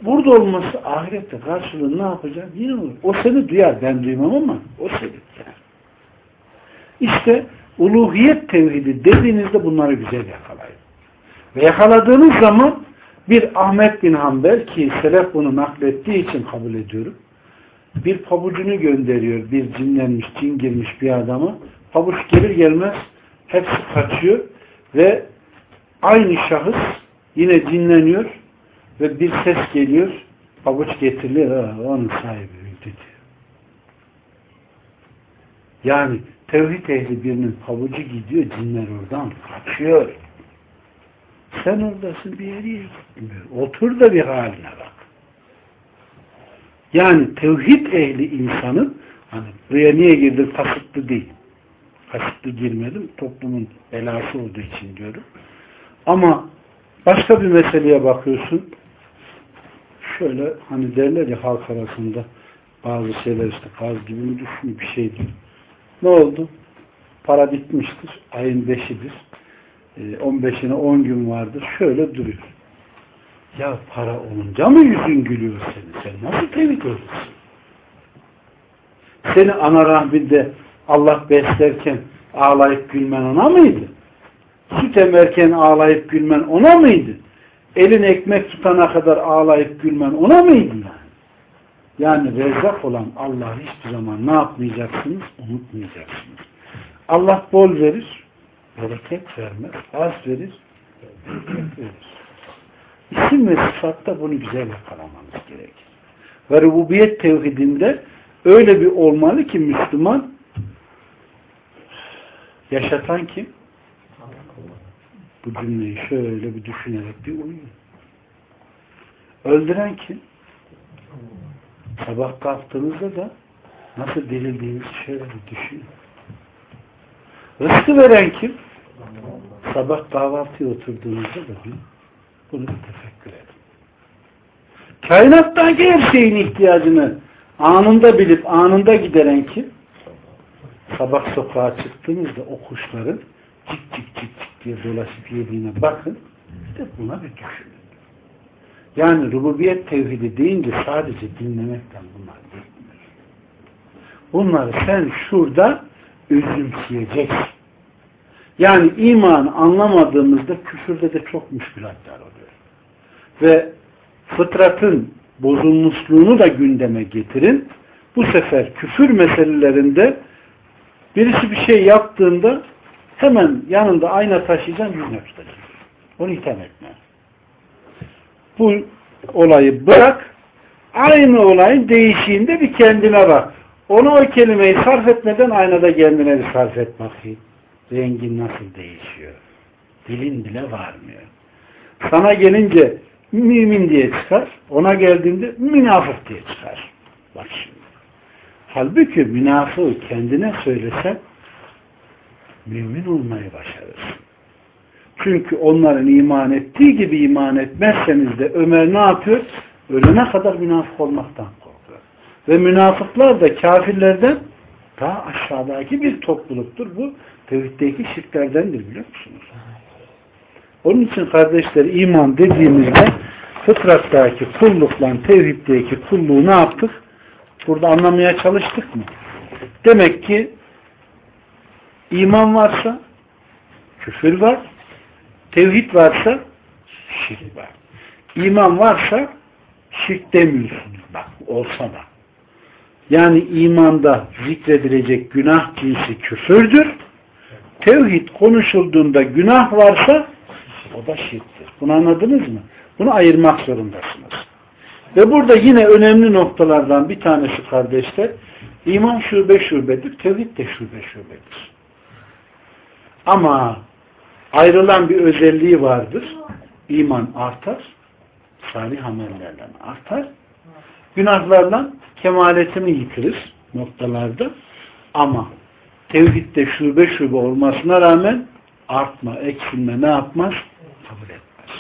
Burada olması ahirette karşılığı ne yapacak? Yine olur. O seni duyar. Ben duymam ama o seni duyar. İşte uluhiyet tevhidi dediğinizde bunları güzel yakalayın. Ve yakaladığınız zaman bir Ahmet bin Hanbel ki Selef bunu naklettiği için kabul ediyorum. Bir pabucunu gönderiyor. Bir cinlenmiş, cin girmiş bir adamı. Pabuç gelir gelmez hepsi kaçıyor ve aynı şahıs yine dinleniyor ve bir ses geliyor. Pabuç getiriliyor. Onun sahibi diyor. Yani tevhid ehli birinin pabucu gidiyor, cinler oradan kaçıyor. Sen oradasın bir yere gitmiyor. Otur da bir haline bak. Yani tevhid ehli insanın hani buraya niye girdim kasıtlı değil. Kasıtlı girmedim. Toplumun belası olduğu için diyorum. Ama başka bir meseleye bakıyorsun. Şöyle hani derler ya halk arasında bazı şeyler işte gaz gibi mi düşünüyor bir şeydir. Ne oldu? Para bitmiştir. Ayın beşidir. 15'ine ee, 10 gün vardır. Şöyle duruyor. Ya para olunca mı yüzün gülüyor seni? Sen nasıl tevhid olursun? Seni ana rahminde Allah beslerken ağlayıp gülmen ona mıydı? Süt emerken ağlayıp gülmen ona mıydı? Elin ekmek tutana kadar ağlayıp gülmen ona mıydı yani? Yani rezzak olan Allah'ı hiçbir zaman ne yapmayacaksınız? Unutmayacaksınız. Allah bol verir, bereket vermez. Az verir, bereket verir. İsim ve sıfatta bunu güzel yakalamanız gerekir. Ve rububiyet tevhidinde öyle bir olmalı ki Müslüman yaşatan kim? Bu cümleyi şöyle bir düşünerek bir uyuyun. Öldüren kim? Sabah kalktığınızda da nasıl dirildiğinizi şöyle bir düşünün. Rızkı veren kim? Sabah kahvaltıya oturduğunuzda da bir bunu bir tefekkür edin. Kainattaki her şeyin ihtiyacını anında bilip anında gideren kim? Sabah sokağa çıktığınızda o kuşların cik cik cik cik diye dolaşıp yediğine bakın. İşte buna bir düşünün. Yani rububiyet tevhidi deyince sadece dinlemekten bunlar yetmiyor. Bunları sen şurada üzümseyeceksin. Yani iman anlamadığımızda küfürde de çok müşkülatlar oluyor. Ve fıtratın bozulmuşluğunu da gündeme getirin. Bu sefer küfür meselelerinde birisi bir şey yaptığında hemen yanında ayna taşıyacaksın yüzüne tutacaksın. Onu itham etme. Bu olayı bırak aynı olayın değişiğinde bir kendine bak. Onu o kelimeyi sarf etmeden aynada kendine bir sarf et bakayım rengin nasıl değişiyor. Dilin bile varmıyor. Sana gelince mümin diye çıkar. Ona geldiğinde münafık diye çıkar. Bak şimdi. Halbuki münafığı kendine söylesen mümin olmayı başarırsın. Çünkü onların iman ettiği gibi iman etmezseniz de Ömer ne yapıyor? Ölene kadar münafık olmaktan korkuyor. Ve münafıklar da kafirlerden daha aşağıdaki bir topluluktur. Bu tevhiddeki şirklerdendir biliyor musunuz? Onun için kardeşler iman dediğimizde fıtrattaki kullukla tevhiddeki kulluğu ne yaptık? Burada anlamaya çalıştık mı? Demek ki iman varsa küfür var, tevhid varsa şirk var. İman varsa şirk demiyorsunuz. Bak olsa da. Yani imanda zikredilecek günah cinsi küfürdür. Tevhid konuşulduğunda günah varsa o da şirktir. Bunu anladınız mı? Bunu ayırmak zorundasınız. Ve burada yine önemli noktalardan bir tanesi kardeşler iman şube şubedir, tevhid de şube şubedir. Ama ayrılan bir özelliği vardır. İman artar, salih amellerle artar. Günahlarla kemaletini yitirir noktalarda. Ama tevhidde şube şube olmasına rağmen artma, eksilme ne yapmaz? Kabul etmez.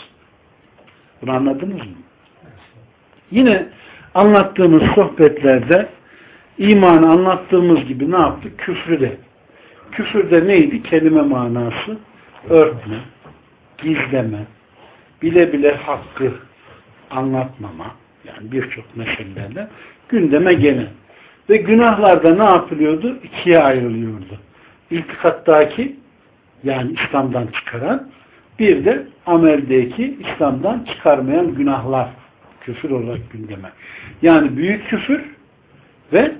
Bunu anladınız mı? Yine anlattığımız sohbetlerde imanı anlattığımız gibi ne yaptık? Küfrü de. Küfürde neydi? Kelime manası örtme, gizleme, bile bile hakkı anlatmama, yani birçok meselelerle gündeme gelen. Ve günahlarda ne yapılıyordu? İkiye ayrılıyordu. İltikattaki yani İslam'dan çıkaran bir de ameldeki İslam'dan çıkarmayan günahlar küfür olarak gündeme. Yani büyük küfür ve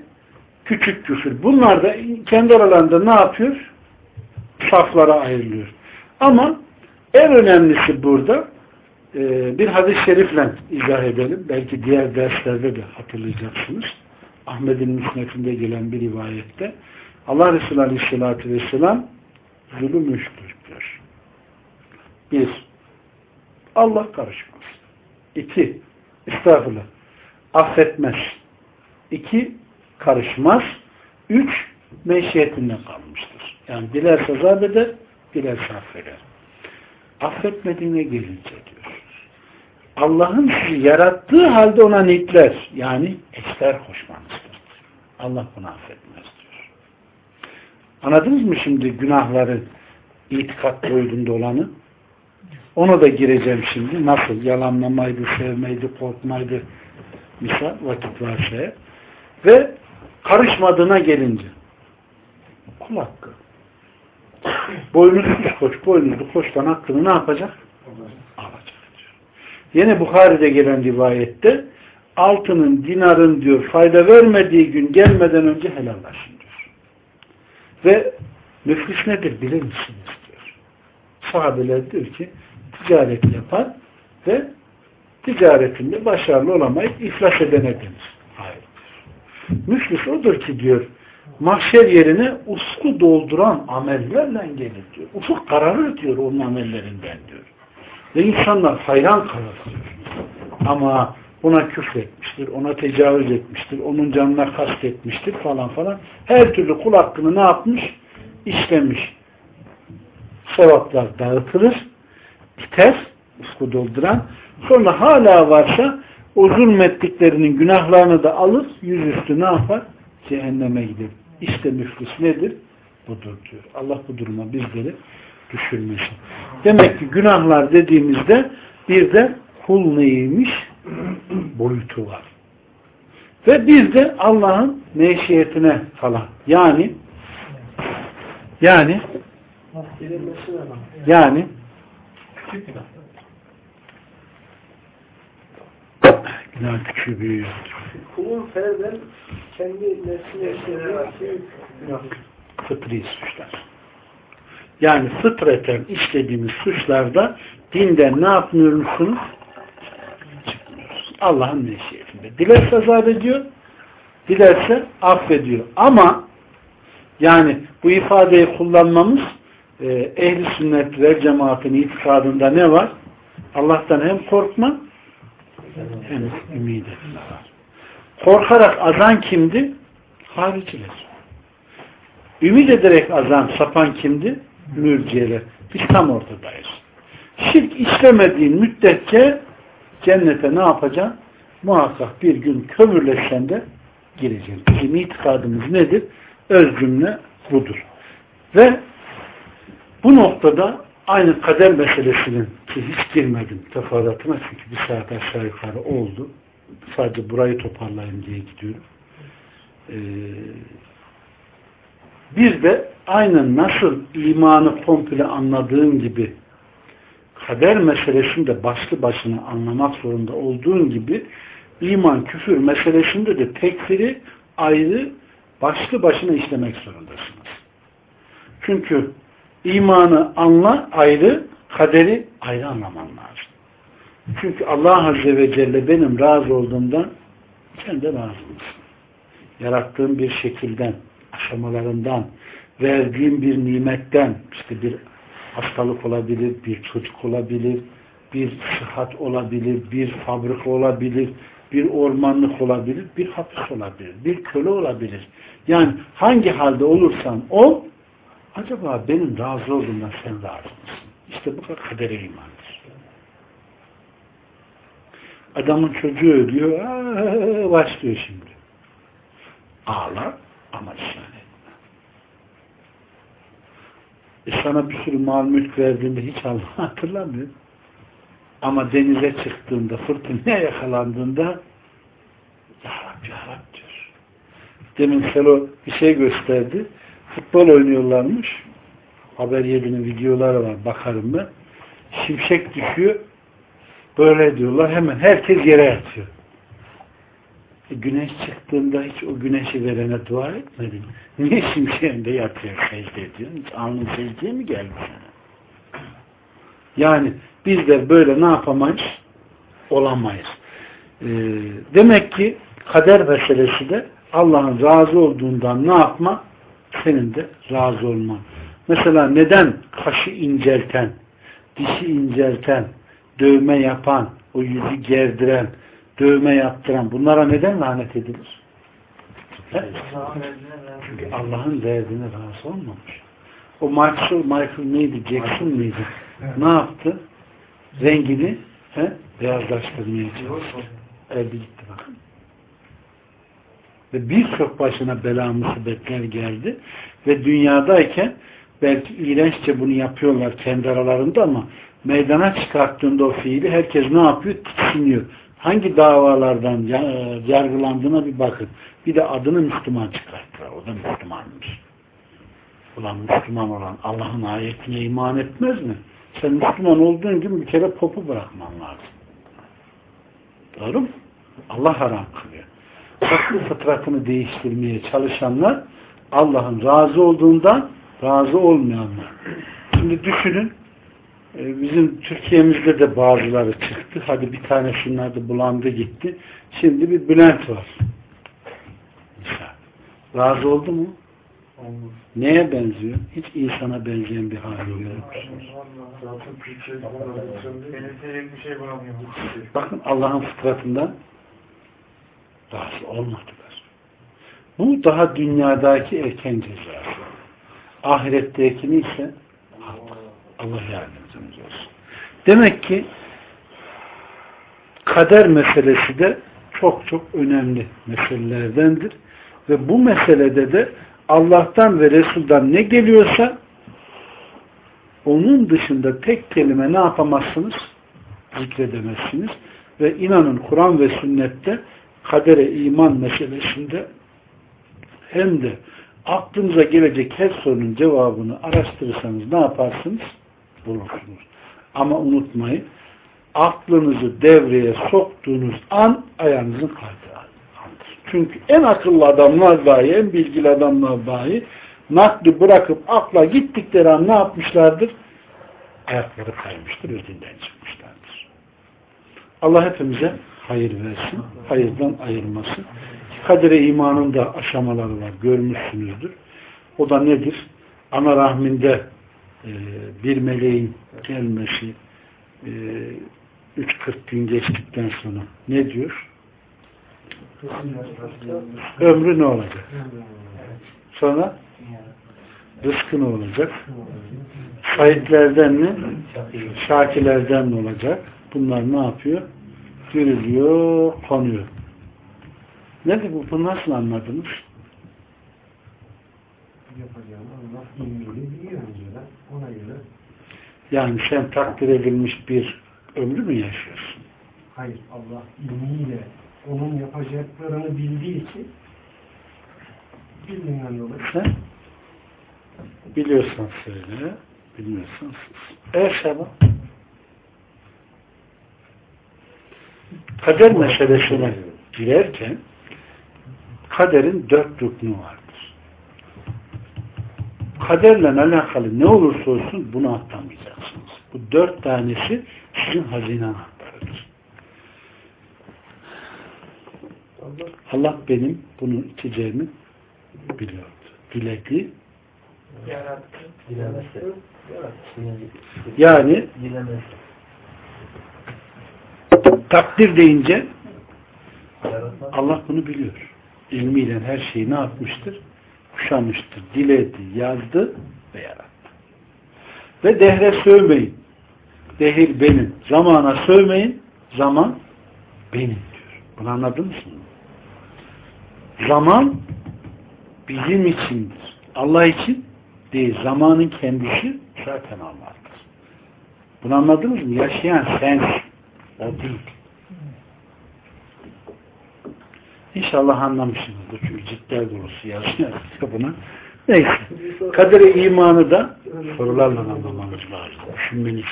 küçük küfür. Bunlar da kendi aralarında ne yapıyor? Saflara ayrılıyor. Ama en önemlisi burada e, bir hadis-i şerifle izah edelim. Belki diğer derslerde de hatırlayacaksınız. Ahmet'in müsnetinde gelen bir rivayette Allah Resulü Aleyhisselatü Vesselam zulüm üçtür diyor. Bir, Allah karışmaz. İki, estağfurullah, affetmez. İki, karışmaz. Üç, meşiyetinde kalmıştır. Yani dilerse azap eder, dilerse affeder. Affetmediğine gelince diyor. Allah'ın sizi yarattığı halde ona nitler. Yani eşler koşmanızdır. Allah bunu affetmez diyor. Anladınız mı şimdi günahları itikat boyutunda olanı? Ona da gireceğim şimdi. Nasıl? Yalanlamaydı, sevmeydi, korkmaydı. Misal vakit varsa. Ve karışmadığına gelince kul hakkı. Boynuzlu koç, boynuzlu koçtan hakkını ne yapacak? Alacak diyor. Yine Bukhari'de gelen rivayette altının, dinarın diyor fayda vermediği gün gelmeden önce helallaşın diyor. Ve müflis nedir bilir misiniz diyor. Sahabeler diyor ki ticaret yapar ve ticaretinde başarılı olamayıp iflas edene denir. Hayır. Müflis odur ki diyor mahşer yerine ufku dolduran amellerle gelir diyor. Ufuk kararır diyor onun amellerinden diyor. Ve insanlar hayran kalır diyor. Ama buna küfretmiştir, ona tecavüz etmiştir, onun canına kastetmiştir falan falan. Her türlü kul hakkını ne yapmış? İşlemiş. Sevaplar dağıtılır, biter, ufku dolduran. Sonra hala varsa o zulmettiklerinin günahlarını da alır, yüzüstü ne yapar? Cehenneme gider. İşte müflis nedir? Budur diyor. Allah bu duruma bizleri düşürmesin. Demek ki günahlar dediğimizde bir de kul neymiş? Boyutu var. Ve bir de Allah'ın meşiyetine falan. Yani yani yani küçüğü büyüğü kulun ferden kendi nefsine işlediği şey. Fıtri suçlar. Yani fıtreten işlediğimiz suçlarda dinden ne yapmıyorsunuz? Çıkmıyoruz. Allah'ın meşiyetinde. Dilerse azap ediyor, dilerse affediyor. Ama yani bu ifadeyi kullanmamız e, ehli sünnet ve cemaatin itikadında ne var? Allah'tan hem korkma hem ümid var. Korkarak azan kimdi? Hariciler. Ümit ederek azan sapan kimdi? Mürciyeler. Biz tam ortadayız. Şirk işlemediğin müddetçe cennete ne yapacaksın? Muhakkak bir gün kömürleşsen de gireceksin. Bizim itikadımız nedir? Öz cümle budur. Ve bu noktada aynı kader meselesinin ki hiç girmedim teferruatına çünkü bir saat aşağı yukarı oldu sadece burayı toparlayayım diye gidiyorum. Ee, bir de aynen nasıl imanı komple anladığın gibi kader meselesini de başlı başına anlamak zorunda olduğun gibi iman küfür meselesinde de tekfiri ayrı başlı başına işlemek zorundasınız. Çünkü imanı anla ayrı, kaderi ayrı anlaman lazım. Çünkü Allah Azze ve Celle benim razı olduğumdan sen de razı olsun. Yarattığım bir şekilden, aşamalarından, verdiğim bir nimetten, işte bir hastalık olabilir, bir çocuk olabilir, bir sıhhat olabilir, bir fabrika olabilir, bir ormanlık olabilir, bir hapis olabilir, bir köle olabilir. Yani hangi halde olursan ol, acaba benim razı olduğumdan sen razı mısın? İşte bu kadar kadere imandır. Adamın çocuğu ölüyor. Başlıyor şimdi. Ağlar ama isyan etme. E sana bir sürü mal mülk verdiğinde hiç Allah hatırlamıyor. Ama denize çıktığında, fırtınaya yakalandığında Ya Rab, Ya Rab diyor. Demin Selo bir şey gösterdi. Futbol oynuyorlarmış. Haber yedinin videoları var. Bakarım ben. Şimşek düşüyor. Böyle diyorlar. Hemen herkes yere yatıyor. E, güneş çıktığında hiç o güneşi verene dua etmedin. Niye şimşeğinde yatıyor secde ediyorsun? Hiç alnın secdeye mi geldi sana? Yani bizler böyle ne yapamayız? Olamayız. Ee, demek ki kader meselesi de Allah'ın razı olduğundan ne yapma? Senin de razı olman. Mesela neden kaşı incelten, dişi incelten, dövme yapan, o yüzü gerdiren, dövme yaptıran bunlara neden lanet edilir? Çünkü Allah'ın derdine razı olmamış. O Michael, Michael neydi? Jackson mıydı? Ne yaptı? Rengini he, beyazlaştırmaya çalıştı. Elde gitti bakın. Ve birçok başına bela musibetler geldi. Ve dünyadayken belki iğrenççe bunu yapıyorlar kendi aralarında ama meydana çıkarttığında o fiili herkes ne yapıyor? Tiksiniyor. Hangi davalardan yargılandığına bir bakın. Bir de adını Müslüman çıkarttılar. O da Müslümanmış. Ulan Müslüman olan Allah'ın ayetine iman etmez mi? Sen Müslüman olduğun gibi bir kere popu bırakman lazım. Doğru mu? Allah haram kılıyor. Aklı fıtratını değiştirmeye çalışanlar Allah'ın razı olduğundan razı olmayanlar. Şimdi düşünün e, bizim Türkiye'mizde de bazıları çıktı. Hadi bir tanesinin adı bulandı gitti. Şimdi bir Bülent var. Razı oldu mu? Olmaz. Neye benziyor? Hiç insana benzeyen bir hali görmüşsünüz. Bakın Allah'ın fıtratından razı olmadılar. Bu daha dünyadaki erken cezası. Ahirettekini ise Allah yardımcımız olsun. Demek ki kader meselesi de çok çok önemli meselelerdendir. Ve bu meselede de Allah'tan ve Resul'dan ne geliyorsa onun dışında tek kelime ne yapamazsınız? Zikredemezsiniz. Ve inanın Kur'an ve sünnette kadere iman meselesinde hem de aklınıza gelecek her sorunun cevabını araştırırsanız ne yaparsınız? Bulursunuz. Ama unutmayın aklınızı devreye soktuğunuz an ayağınızın andır. Çünkü en akıllı adamlar dahi, en bilgili adamlar dahi nakli bırakıp akla gittikleri an ne yapmışlardır? Ayakları kaymıştır, özünden çıkmışlardır. Allah hepimize hayır versin, hayırdan ayırmasın. Kadere imanın da aşamaları var, görmüşsünüzdür. O da nedir? Ana rahminde e, bir meleğin gelmesi e, 3-40 gün geçtikten sonra ne diyor? Ömrü ne olacak? Sonra rızkı ne olacak? Şahitlerden mi? Şakilerden mi olacak? Bunlar ne yapıyor? Görülüyor, konuyor. Nedir bu? Bu nasıl anladınız? Yani sen takdir edilmiş bir ömrü mü yaşıyorsun? Hayır. Allah ilmiyle onun yapacaklarını bildiği için bildiğinden dolayı. Sen biliyorsan söyle, bilmiyorsan sus. Evet Şaban. Kader meselesine girerken kaderin dört rüknü vardır. Kaderle alakalı ne olursa olsun bunu atlamayacaksınız. Bu dört tanesi sizin hazine anahtarıdır. Allah benim bunu içeceğimi biliyordu. Diledi. Yani takdir deyince Allah bunu biliyor. İlmiyle her şeyi ne yapmıştır? Kuşamıştır. Diledi, yazdı ve yarattı. Ve dehre sövmeyin. Dehir benim. Zamana sövmeyin. Zaman benim diyor. Bunu anladınız mı? Zaman bizim içindir. Allah için değil. Zamanın kendisi zaten Allah'tır. Bunu anladınız mı? Yaşayan sensin. O değil. İnşallah anlamışsınızdır. Çünkü ciddiler dolusu yazıyor buna. Neyse. Kadere imanı da sorularla anlamamız lazım. Düşünmeniz.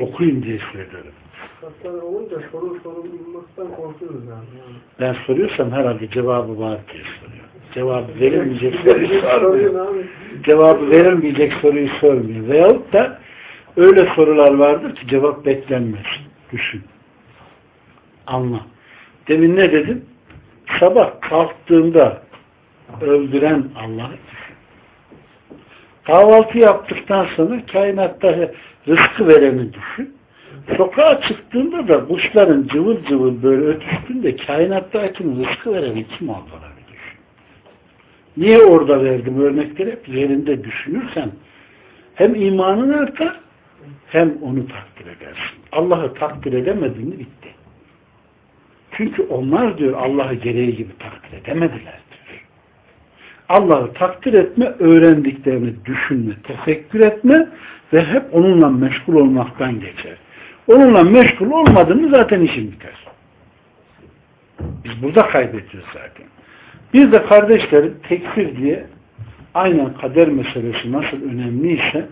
Okuyun diye söylüyorum. Hastane olunca soru sorulmaktan korkuyoruz yani. yani. Ben soruyorsam herhalde cevabı var diye soruyor. Cevabı verilmeyecek soruyu sormuyor. Cevabı verilmeyecek soruyu sormuyor. Veyahut da öyle sorular vardır ki cevap beklenmez. Düşün. Anla. Demin ne dedim? Sabah kalktığında öldüren Allah'ı. Kahvaltı yaptıktan sonra kainatta rızkı vereni düşün. Sokağa çıktığında da kuşların cıvıl cıvıl böyle ötüştüğünde kainatta etin rızkı vereni kim olduğunu düşün. Niye orada verdim örnekleri? Hep yerinde düşünürsen hem imanın artar hem onu takdir edersin. Allah'ı takdir edemediğini bitti. Çünkü onlar diyor Allah'ı gereği gibi takdir edemediler diyor. Allah'ı takdir etme, öğrendiklerini düşünme, tefekkür etme ve hep onunla meşgul olmaktan geçer. Onunla meşgul olmadığını zaten işin biter. Biz burada kaybediyoruz zaten. Bir de kardeşlerim tekfir diye aynen kader meselesi nasıl önemliyse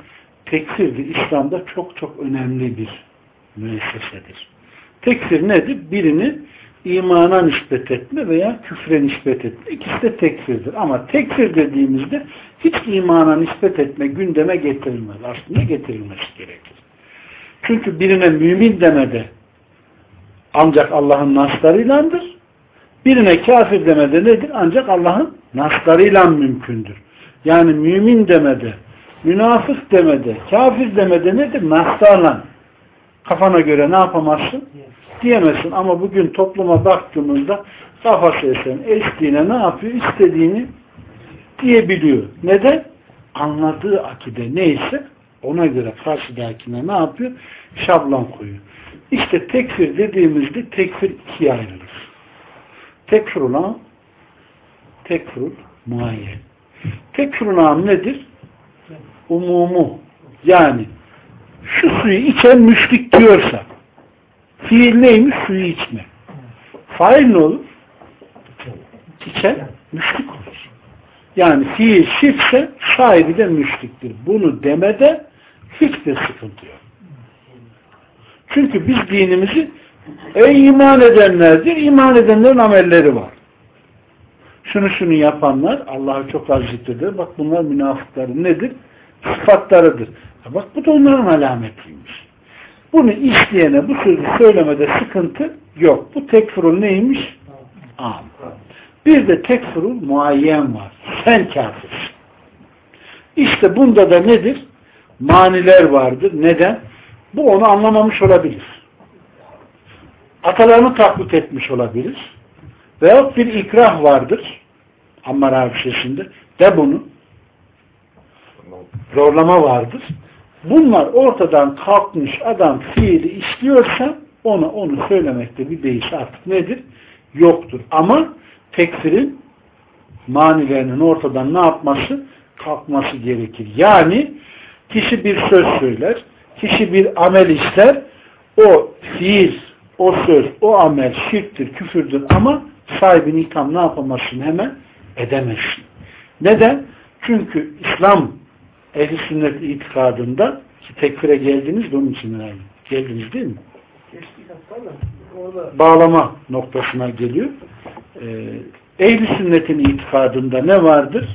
tekfir de İslam'da çok çok önemli bir müessesedir. Tekfir nedir? Birini imana nispet etme veya küfre nispet etme. İkisi de tekfirdir. Ama tekfir dediğimizde hiç imana nispet etme gündeme getirilmez. Aslında getirilmesi gerekir. Çünkü birine mümin demede ancak Allah'ın naslarıylandır. Birine kafir demede nedir? Ancak Allah'ın naslarıyla mümkündür. Yani mümin demede, münafık demede, kafir demede nedir? Naslarla. Kafana göre ne yapamazsın? Diyemezsin. Ama bugün topluma baktığımızda kafası esen, estiğine ne yapıyor? İstediğini diyebiliyor. Neden? Anladığı akide neyse ona göre karşıdakine ne yapıyor? Şablon koyuyor. İşte tekfir dediğimizde tekfir ikiye ayrılır. Tekfirul am, tekfirul muayyen. Tekfirul am nedir? Umumu. Yani şu suyu içen müşrik diyorsa fiil neymiş? Suyu içme. Fail ne olur? İçen müşrik olur. Yani fiil şirkse sahibi de müşriktir. Bunu demede hiçbir sıkıntı yok. Çünkü biz dinimizi ey iman edenlerdir, iman edenlerin amelleri var. Şunu şunu yapanlar Allah'ı çok az zikreder. Bak bunlar münafıkların nedir? Sıfatlarıdır. Bak bu da onların alametiymiş. Bunu isteyene bu sözü söylemede sıkıntı yok. Bu tekfurun neymiş? Am. Bir de tekfurun muayyen var. Sen kafirsin. İşte bunda da nedir? Maniler vardır. Neden? Bu onu anlamamış olabilir. Atalarını taklit etmiş olabilir. Veyahut bir ikrah vardır. Ammar Avşesi'nde. De bunu. Zorlama vardır. Bunlar ortadan kalkmış adam fiili işliyorsa ona onu söylemekte bir beis artık nedir? Yoktur. Ama tekfirin manilerinin ortadan ne yapması? Kalkması gerekir. Yani kişi bir söz söyler, kişi bir amel işler, o fiil, o söz, o amel şirktir, küfürdür ama sahibini ikam ne yapamazsın hemen? Edemezsin. Neden? Çünkü İslam ehl sünnet itikadında ki tekfire geldiniz de onun için herhalde. Geldiniz değil mi? Bağlama noktasına geliyor. Ee, ehl sünnetin itikadında ne vardır?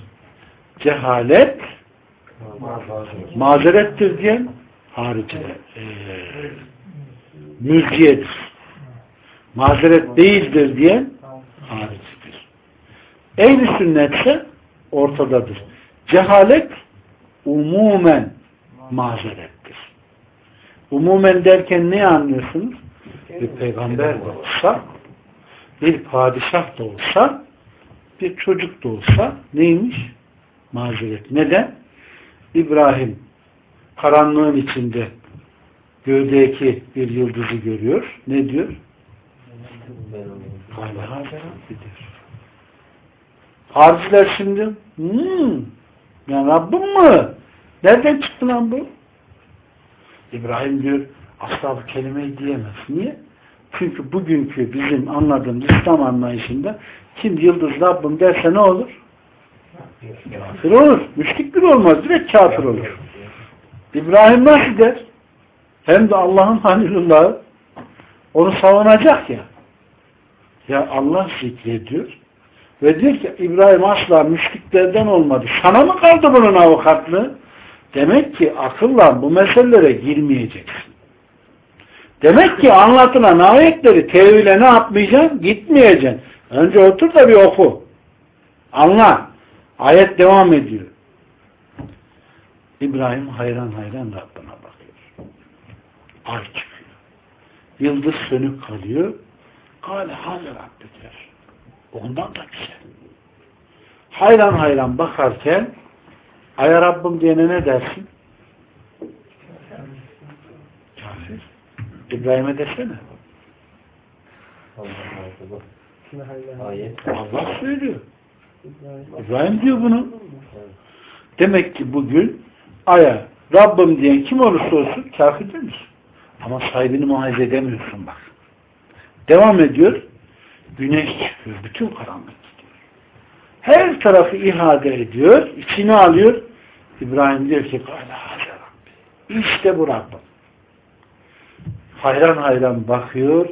Cehalet mazerettir diyen haricide. Ee, mülciyedir. Mazeret değildir diyen haricidir. Ehl-i sünnetse ortadadır. Cehalet umumen mazerettir. Umumen derken ne anlıyorsunuz? Bir peygamber de olsa, bir padişah da olsa, bir çocuk da olsa neymiş? Mazeret. Neden? İbrahim karanlığın içinde gövdeki bir yıldızı görüyor. Ne diyor? Hariciler şimdi hmm, ya Rabbim mi? Nereden çıktı lan bu? İbrahim diyor asla bu kelimeyi diyemez. Niye? Çünkü bugünkü bizim anladığımız İslam anlayışında kim yıldız Rabbim derse ne olur? Kafir olur. Müşrik bir olmaz. Direkt kafir olur. İbrahim nasıl der? Hem de Allah'ın halilullahı onu savunacak ya. Ya Allah zikrediyor ve diyor ki İbrahim asla müşriklerden olmadı. Sana mı kaldı bunun avukatlığı? Demek ki akılla bu meselelere girmeyeceksin. Demek ki anlatılan ayetleri tevhile ne yapmayacaksın? Gitmeyeceksin. Önce otur da bir oku. Anla. Ayet devam ediyor. İbrahim hayran hayran Rabbine bakıyor. Ay çıkıyor. Yıldız sönük kalıyor. Kale hal Rabbi der. Ondan da güzel. Hayran hayran bakarken Aya Rabbim diyene ne dersin? Kafir. İbrahim'e desene. Allah söylüyor. İbrahim diyor bunu. Demek ki bugün aya Rabbim diyen kim olursa olsun kafir değil misin? Ama sahibini muhafaza edemiyorsun bak. Devam ediyor. Güneş çıkıyor. Bütün karanlık gidiyor. Her tarafı ihade ediyor. içine alıyor. İbrahim diyor ki işte bu Rabbim. Hayran hayran bakıyor.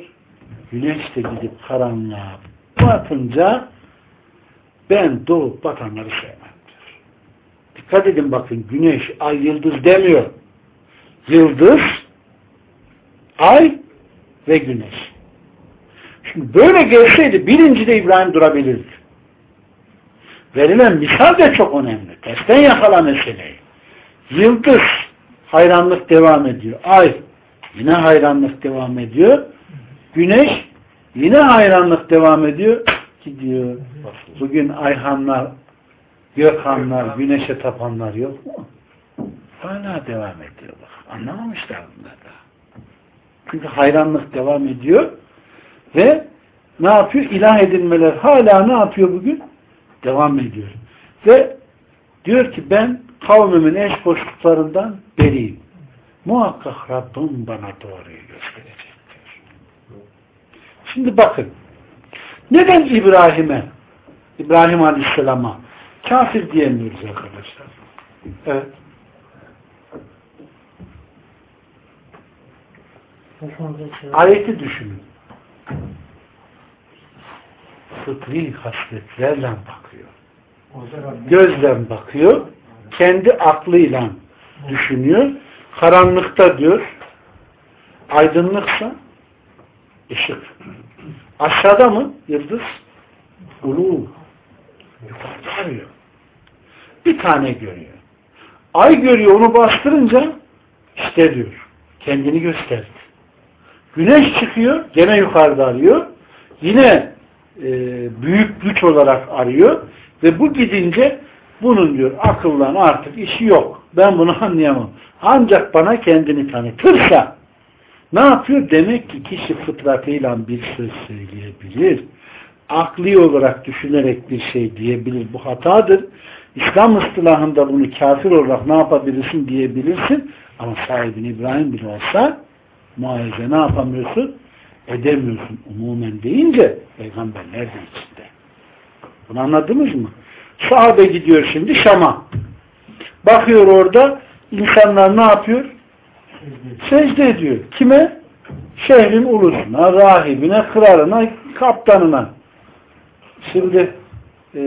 Güneş de gidip karanlığa batınca ben doğup batanları sevmem diyor. Dikkat edin bakın güneş, ay, yıldız demiyor. Yıldız, ay ve güneş. Şimdi böyle gelseydi birinci de İbrahim durabilirdi. Verilen misal de çok önemli. Testten yakala meseleyi. Yıldız hayranlık devam ediyor. Ay yine hayranlık devam ediyor. Güneş yine hayranlık devam ediyor. Gidiyor. Bugün Ayhanlar, Gökhanlar, güneşe tapanlar yok mu? Hala devam ediyorlar. Anlamamışlar bunlar da. Çünkü hayranlık devam ediyor ve ne yapıyor? İlah edilmeler hala ne yapıyor bugün? Devam ediyor. Ve diyor ki ben kavmimin eş boşluklarından beriyim. Muhakkak Rabbim bana doğruyu gösterecektir. Şimdi bakın neden İbrahim'e İbrahim Aleyhisselam'a kafir diyemiyoruz arkadaşlar? Evet. Ayeti düşünün. Fıtri hasletlerle bakıyor. Gözle bakıyor. Kendi aklıyla düşünüyor. Karanlıkta diyor. Aydınlıksa ışık. Aşağıda mı? Yıldız. Ulu. Yukarıda arıyor. Bir tane görüyor. Ay görüyor onu bastırınca işte diyor. Kendini gösterdi. Güneş çıkıyor. Gene yukarıda arıyor. Yine e, büyük güç olarak arıyor. Ve bu gidince bunun diyor akıllan artık işi yok. Ben bunu anlayamam. Ancak bana kendini tanıtırsa ne yapıyor? Demek ki kişi fıtratıyla bir söz söyleyebilir. Akli olarak düşünerek bir şey diyebilir. Bu hatadır. İslam ıstılahında bunu kafir olarak ne yapabilirsin diyebilirsin. Ama sahibin İbrahim bile olsa muayeze ne yapamıyorsun? Edemiyorsun. Umumen deyince peygamberler de içinde. Bunu anladınız mı? Sahabe gidiyor şimdi Şam'a. Bakıyor orada insanlar ne yapıyor? Secde ediyor. Kime? Şehrin ulusuna, rahibine, kralına, kaptanına. Şimdi e,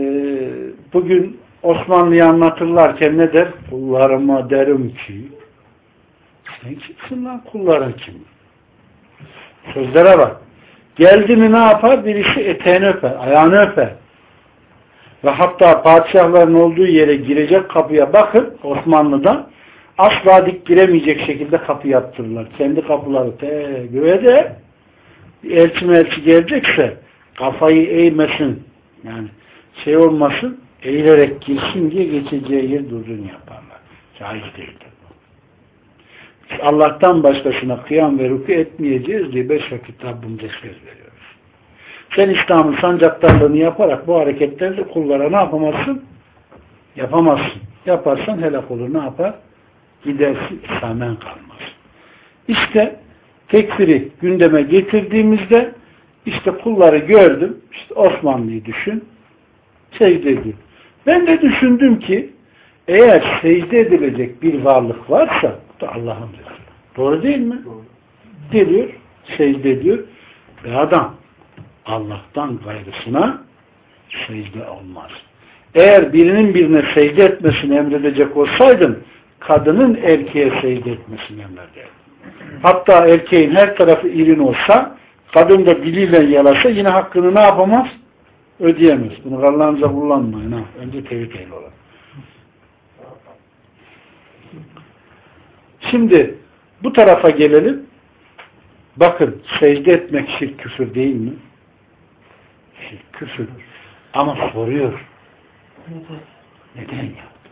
bugün Osmanlı'yı anlatırlarken ne der? Kullarıma derim ki sen kimsin lan kulların kim? Sözlere bak. Geldi mi ne yapar? Birisi eteğini öper, ayağını öper. Ve hatta padişahların olduğu yere girecek kapıya bakın Osmanlı'da asla dik giremeyecek şekilde kapı yaptırırlar. Kendi kapıları te göğe de elçi melçi gelecekse kafayı eğmesin yani şey olmasın eğilerek girsin diye geçeceği yer durduğunu yaparlar. Caiz değildir. Allah'tan başkasına kıyam ve ruku etmeyeceğiz diye beş vakit Rabbimize söz veriyoruz. Sen İslam'ın sancaktarlığını yaparak bu hareketlerle kullara ne yapamazsın? Yapamazsın. Yaparsan helak olur. Ne yapar? Gidersin. İslamen kalmaz. İşte tekfiri gündeme getirdiğimizde işte kulları gördüm. İşte Osmanlı'yı düşün. Secde ediyor. Ben de düşündüm ki eğer secde edilecek bir varlık varsa da Allah'ın Resulü. Doğru değil mi? Doğru. Geliyor, secde ediyor. Ve adam Allah'tan gayrısına secde olmaz. Eğer birinin birine secde etmesini emredecek olsaydın kadının erkeğe secde etmesini emrederdim. Hatta erkeğin her tarafı irin olsa kadın da diliyle yalasa yine hakkını ne yapamaz? Ödeyemez. Bunu Allah'ınıza kullanmayın. Ha. Önce tevhid ehli olan. Şimdi bu tarafa gelelim. Bakın secde etmek şirk küfür değil mi? Şirk küfür. Ama soruyor. Neden yaptım?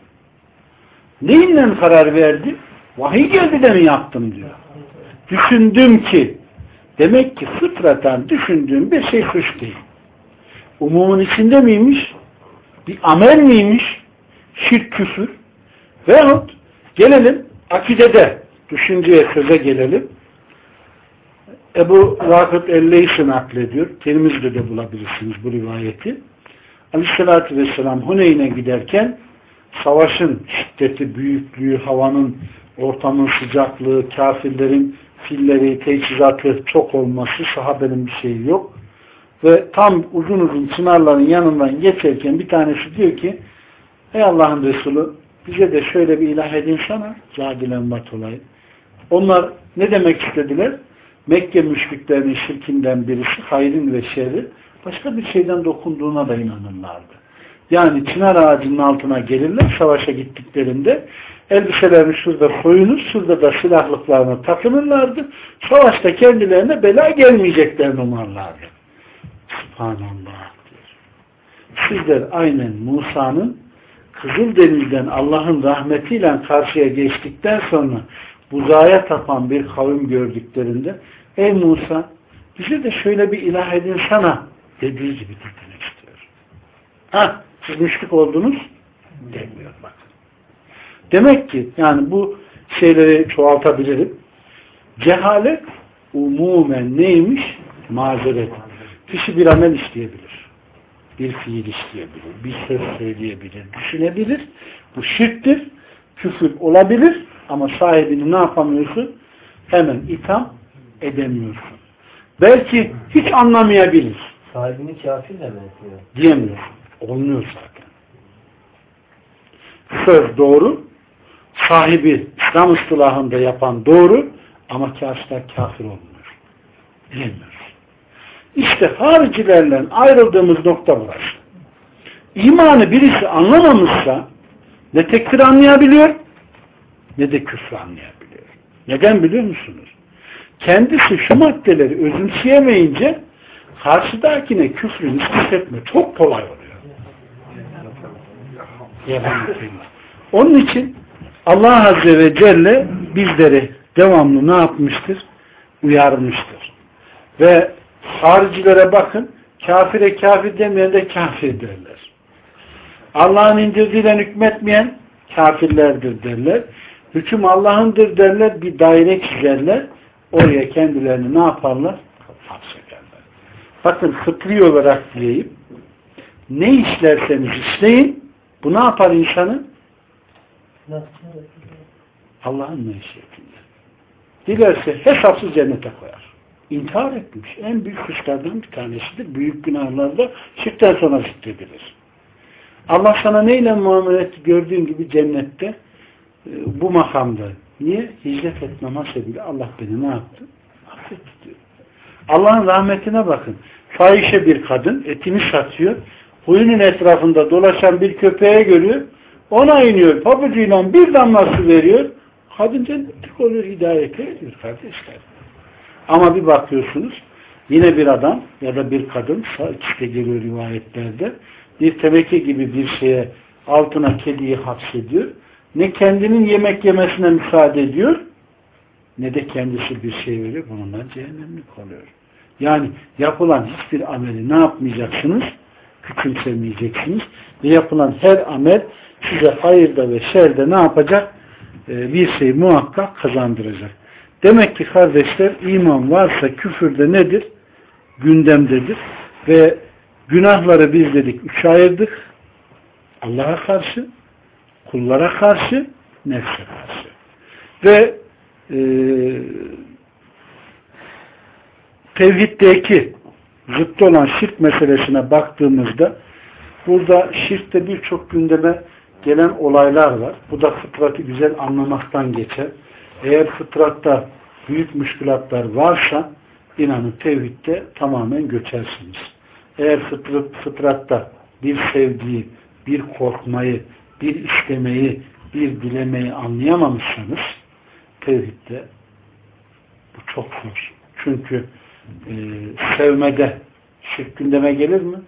Neyinle karar verdi? Vahiy geldi de mi yaptım diyor. Düşündüm ki demek ki fıtraten düşündüğüm bir şey suç değil. Umumun içinde miymiş? Bir amel miymiş? Şirk küfür. Veyahut gelelim akidede düşünceye söze gelelim. Ebu Vakıf Elleysi naklediyor. Terimizde de bulabilirsiniz bu rivayeti. Aleyhissalatü Vesselam Huneyn'e giderken savaşın şiddeti, büyüklüğü, havanın, ortamın sıcaklığı, kafirlerin filleri, teçhizatı çok olması, sahabenin bir şeyi yok. Ve tam uzun uzun çınarların yanından geçerken bir tanesi diyor ki Ey Allah'ın Resulü bize de şöyle bir ilah edin sana cadilen bat olayı. Onlar ne demek istediler? Mekke müşriklerinin şirkinden birisi hayrın ve şerri başka bir şeyden dokunduğuna da inanırlardı. Yani çınar ağacının altına gelirler savaşa gittiklerinde elbiselerini şurada koyunur, şurada da silahlıklarını takınırlardı. Savaşta kendilerine bela gelmeyeceklerini umarlardı. Subhanallah diyor. Sizler aynen Musa'nın Kızıldeniz'den Allah'ın rahmetiyle karşıya geçtikten sonra buzaya tapan bir kavim gördüklerinde ey Musa bize de şöyle bir ilah edin sana dediği gibi demek istiyor. Ha, siz müşrik oldunuz demiyor bakın. Demek ki yani bu şeyleri çoğaltabilirim. Cehalet umumen neymiş? Mazeret. Kişi bir amel işleyebilir. Bir fiil işleyebilir. Bir söz söyleyebilir. Düşünebilir. Bu şirktir. Küfür olabilir. Ama sahibini ne yapamıyorsun? Hemen itham edemiyorsun. Belki hiç anlamayabilir. Sahibini kafir de mi Diyemiyor. Olmuyor zaten. Söz doğru. Sahibi İslam ıstılahında yapan doğru ama kafirler kafir olmuyor. Diyemiyor. İşte haricilerle ayrıldığımız nokta burası. İmanı birisi anlamamışsa ne tekfir anlayabiliyor ne de küfür anlayabiliyor. Neden biliyor musunuz? Kendisi şu maddeleri özümseyemeyince karşıdakine küfrü nispet etme çok kolay oluyor. Onun için Allah Azze ve Celle bizleri devamlı ne yapmıştır? Uyarmıştır. Ve haricilere bakın kafire kafir demeyen de kafir derler. Allah'ın indirdiğiyle hükmetmeyen kafirlerdir derler. Hüküm Allah'ındır derler. Bir daire çizerler. Oraya kendilerini ne yaparlar? Hapsederler. Bakın fıtri olarak diyeyim. Ne işlerseniz işleyin. Bu ne yapar insanı? Allah'ın meşiyetinde. Dilerse hesapsız cennete koyar. İntihar etmiş. En büyük suçlardan bir tanesidir. Büyük günahlarda şirkten sonra zikredilir. Allah sana neyle muamele etti gördüğün gibi cennette e, bu makamda. Niye? Hicret etme sebebiyle Allah beni ne yaptı? Affetti diyor. Allah'ın rahmetine bakın. Fahişe bir kadın etini satıyor. Huyunun etrafında dolaşan bir köpeğe görüyor. Ona iniyor. Pabucuyla bir damla su veriyor. Kadın cennetlik oluyor. Hidayete ediyor kardeşler. Ama bir bakıyorsunuz yine bir adam ya da bir kadın ikisi de geliyor rivayetlerde bir tebeke gibi bir şeye altına kediyi hapsediyor. Ne kendinin yemek yemesine müsaade ediyor ne de kendisi bir şey veriyor. Bununla cehennemlik oluyor. Yani yapılan hiçbir ameli ne yapmayacaksınız? Küçümsemeyeceksiniz. Ve yapılan her amel size hayırda ve şerde ne yapacak? Ee, bir şey muhakkak kazandıracak. Demek ki kardeşler iman varsa küfürde nedir? Gündemdedir. Ve günahları biz dedik üç ayırdık. Allah'a karşı, kullara karşı, nefse karşı. Ve e, tevhiddeki zıttı olan şirk meselesine baktığımızda burada şirkte birçok gündeme gelen olaylar var. Bu da fıtratı güzel anlamaktan geçer. Eğer fıtratta büyük müşkülatlar varsa inanın tevhidde tamamen göçersiniz. Eğer fıtrat, fıtratta bir sevgiyi, bir korkmayı, bir istemeyi, bir dilemeyi anlayamamışsanız tevhidde bu çok zor. Çünkü e, sevmede şirk gündeme gelir mi?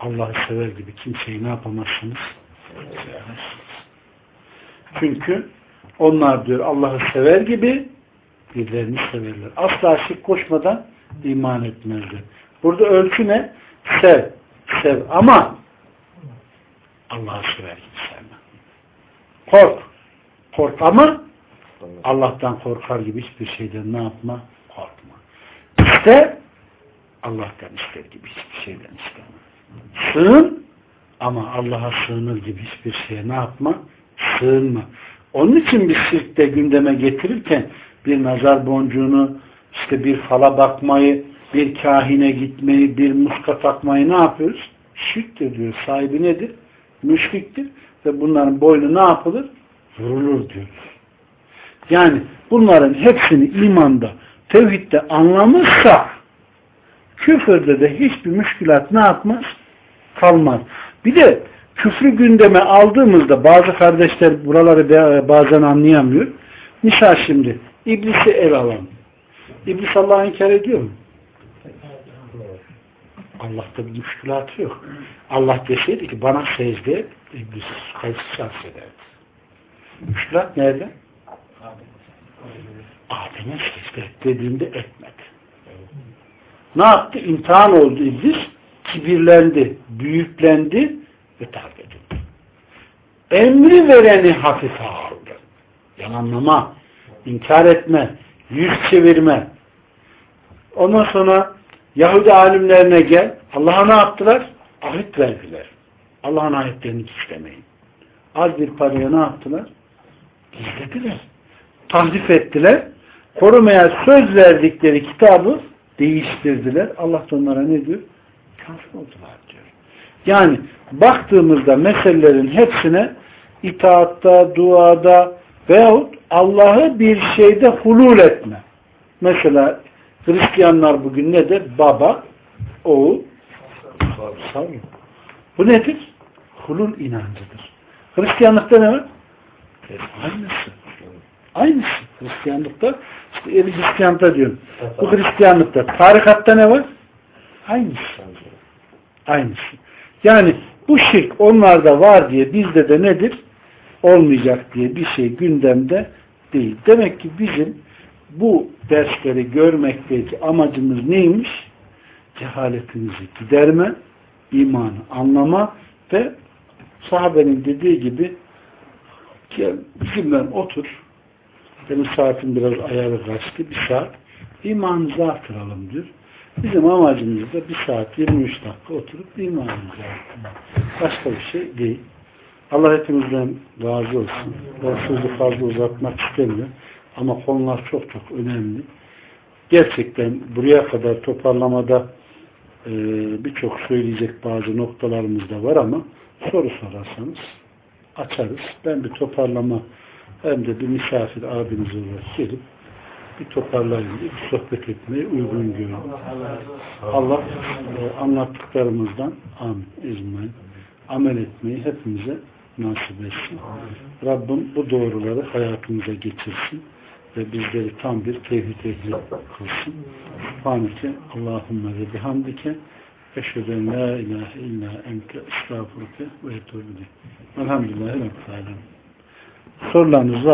Allah'ı sever gibi kimseyi ne yapamazsınız? Çünkü onlar diyor Allah'ı sever gibi birilerini severler. Asla şirk koşmadan iman etmezler. Burada ölçü ne? Sev. Sev. Ama Allah'ı sever gibi sevme. Kork. Kork ama Allah'tan korkar gibi hiçbir şeyden ne yapma? Korkma. İste Allah'tan ister gibi hiçbir şeyden isteme. Sığın ama Allah'a sığınır gibi hiçbir şeye ne yapma? Sığınma. Onun için biz şirkte gündeme getirirken bir nazar boncuğunu işte bir fala bakmayı, bir kahine gitmeyi, bir muska takmayı ne yapıyoruz? Şirktir diyor. Sahibi nedir? Müşriktir. Ve bunların boynu ne yapılır? Vurulur diyoruz. Yani bunların hepsini imanda, tevhidde anlamışsa küfürde de hiçbir müşkülat ne yapmaz? Kalmaz. Bir de küfrü gündeme aldığımızda bazı kardeşler buraları bazen anlayamıyor. Misal şimdi iblisi el alalım. İblis Allah'ı inkar ediyor mu? Allah'ta bir müşkülatı yok. Allah deseydi ki bana secde et, iblis kayıtsız şans ederdi. Müşkülat nerede? Adem'e secde et dediğinde etmedi. Ne yaptı? İmtihan oldu iblis. Kibirlendi, büyüklendi terk edildi. Emri vereni hafife aldı. Yalanlama, inkar etme, yüz çevirme. Ondan sonra Yahudi alimlerine gel. Allah'a ne yaptılar? Ahit verdiler. Allah'ın ayetlerini istemeyin. Az bir paraya ne yaptılar? Gizlediler. Tahrif ettiler. Korumaya söz verdikleri kitabı değiştirdiler. Allah da onlara ne diyor? Kafir oldular. Yani baktığımızda meselelerin hepsine itaatta, duada veyahut Allah'ı bir şeyde hulul etme. Mesela Hristiyanlar bugün ne der? Baba, oğul, savun. Bu nedir? Hulul inancıdır. Hristiyanlıkta ne var? Aynısı. Aynısı. Hristiyanlıkta işte Hristiyanlıkta diyorum. Bu Hristiyanlıkta. Tarikatta ne var? Aynısı. Aynısı. Yani bu şirk onlarda var diye bizde de nedir? Olmayacak diye bir şey gündemde değil. Demek ki bizim bu dersleri görmekteki amacımız neymiş? Cehaletimizi giderme, imanı anlama ve sahabenin dediği gibi gel bizimle otur benim saatim biraz ayarı kaçtı. Bir saat. imanınızı artıralım diyor. Bizim amacımız da bir saat 23 dakika oturup imanımızı artırmak. Başka bir şey değil. Allah hepimizden razı olsun. Ben sözü fazla uzatmak istemiyorum. Ama konular çok çok önemli. Gerçekten buraya kadar toparlamada e, birçok söyleyecek bazı noktalarımız da var ama soru sorarsanız açarız. Ben bir toparlama hem de bir misafir abiniz olarak gelip bir toparlayın bir sohbet etmeyi uygun görüyorum. Allah e, anlattıklarımızdan amin, ecmain, amel etmeyi hepimize nasip etsin. Rabbim bu doğruları hayatımıza geçirsin ve bizleri tam bir tevhid ehli kılsın. Subhaneke Allahümme ve bihamdike eşhedü en la ilahe illa ente estağfurke ve etûbü Elhamdülillahi Rabbil Alemin. Sorularınız var.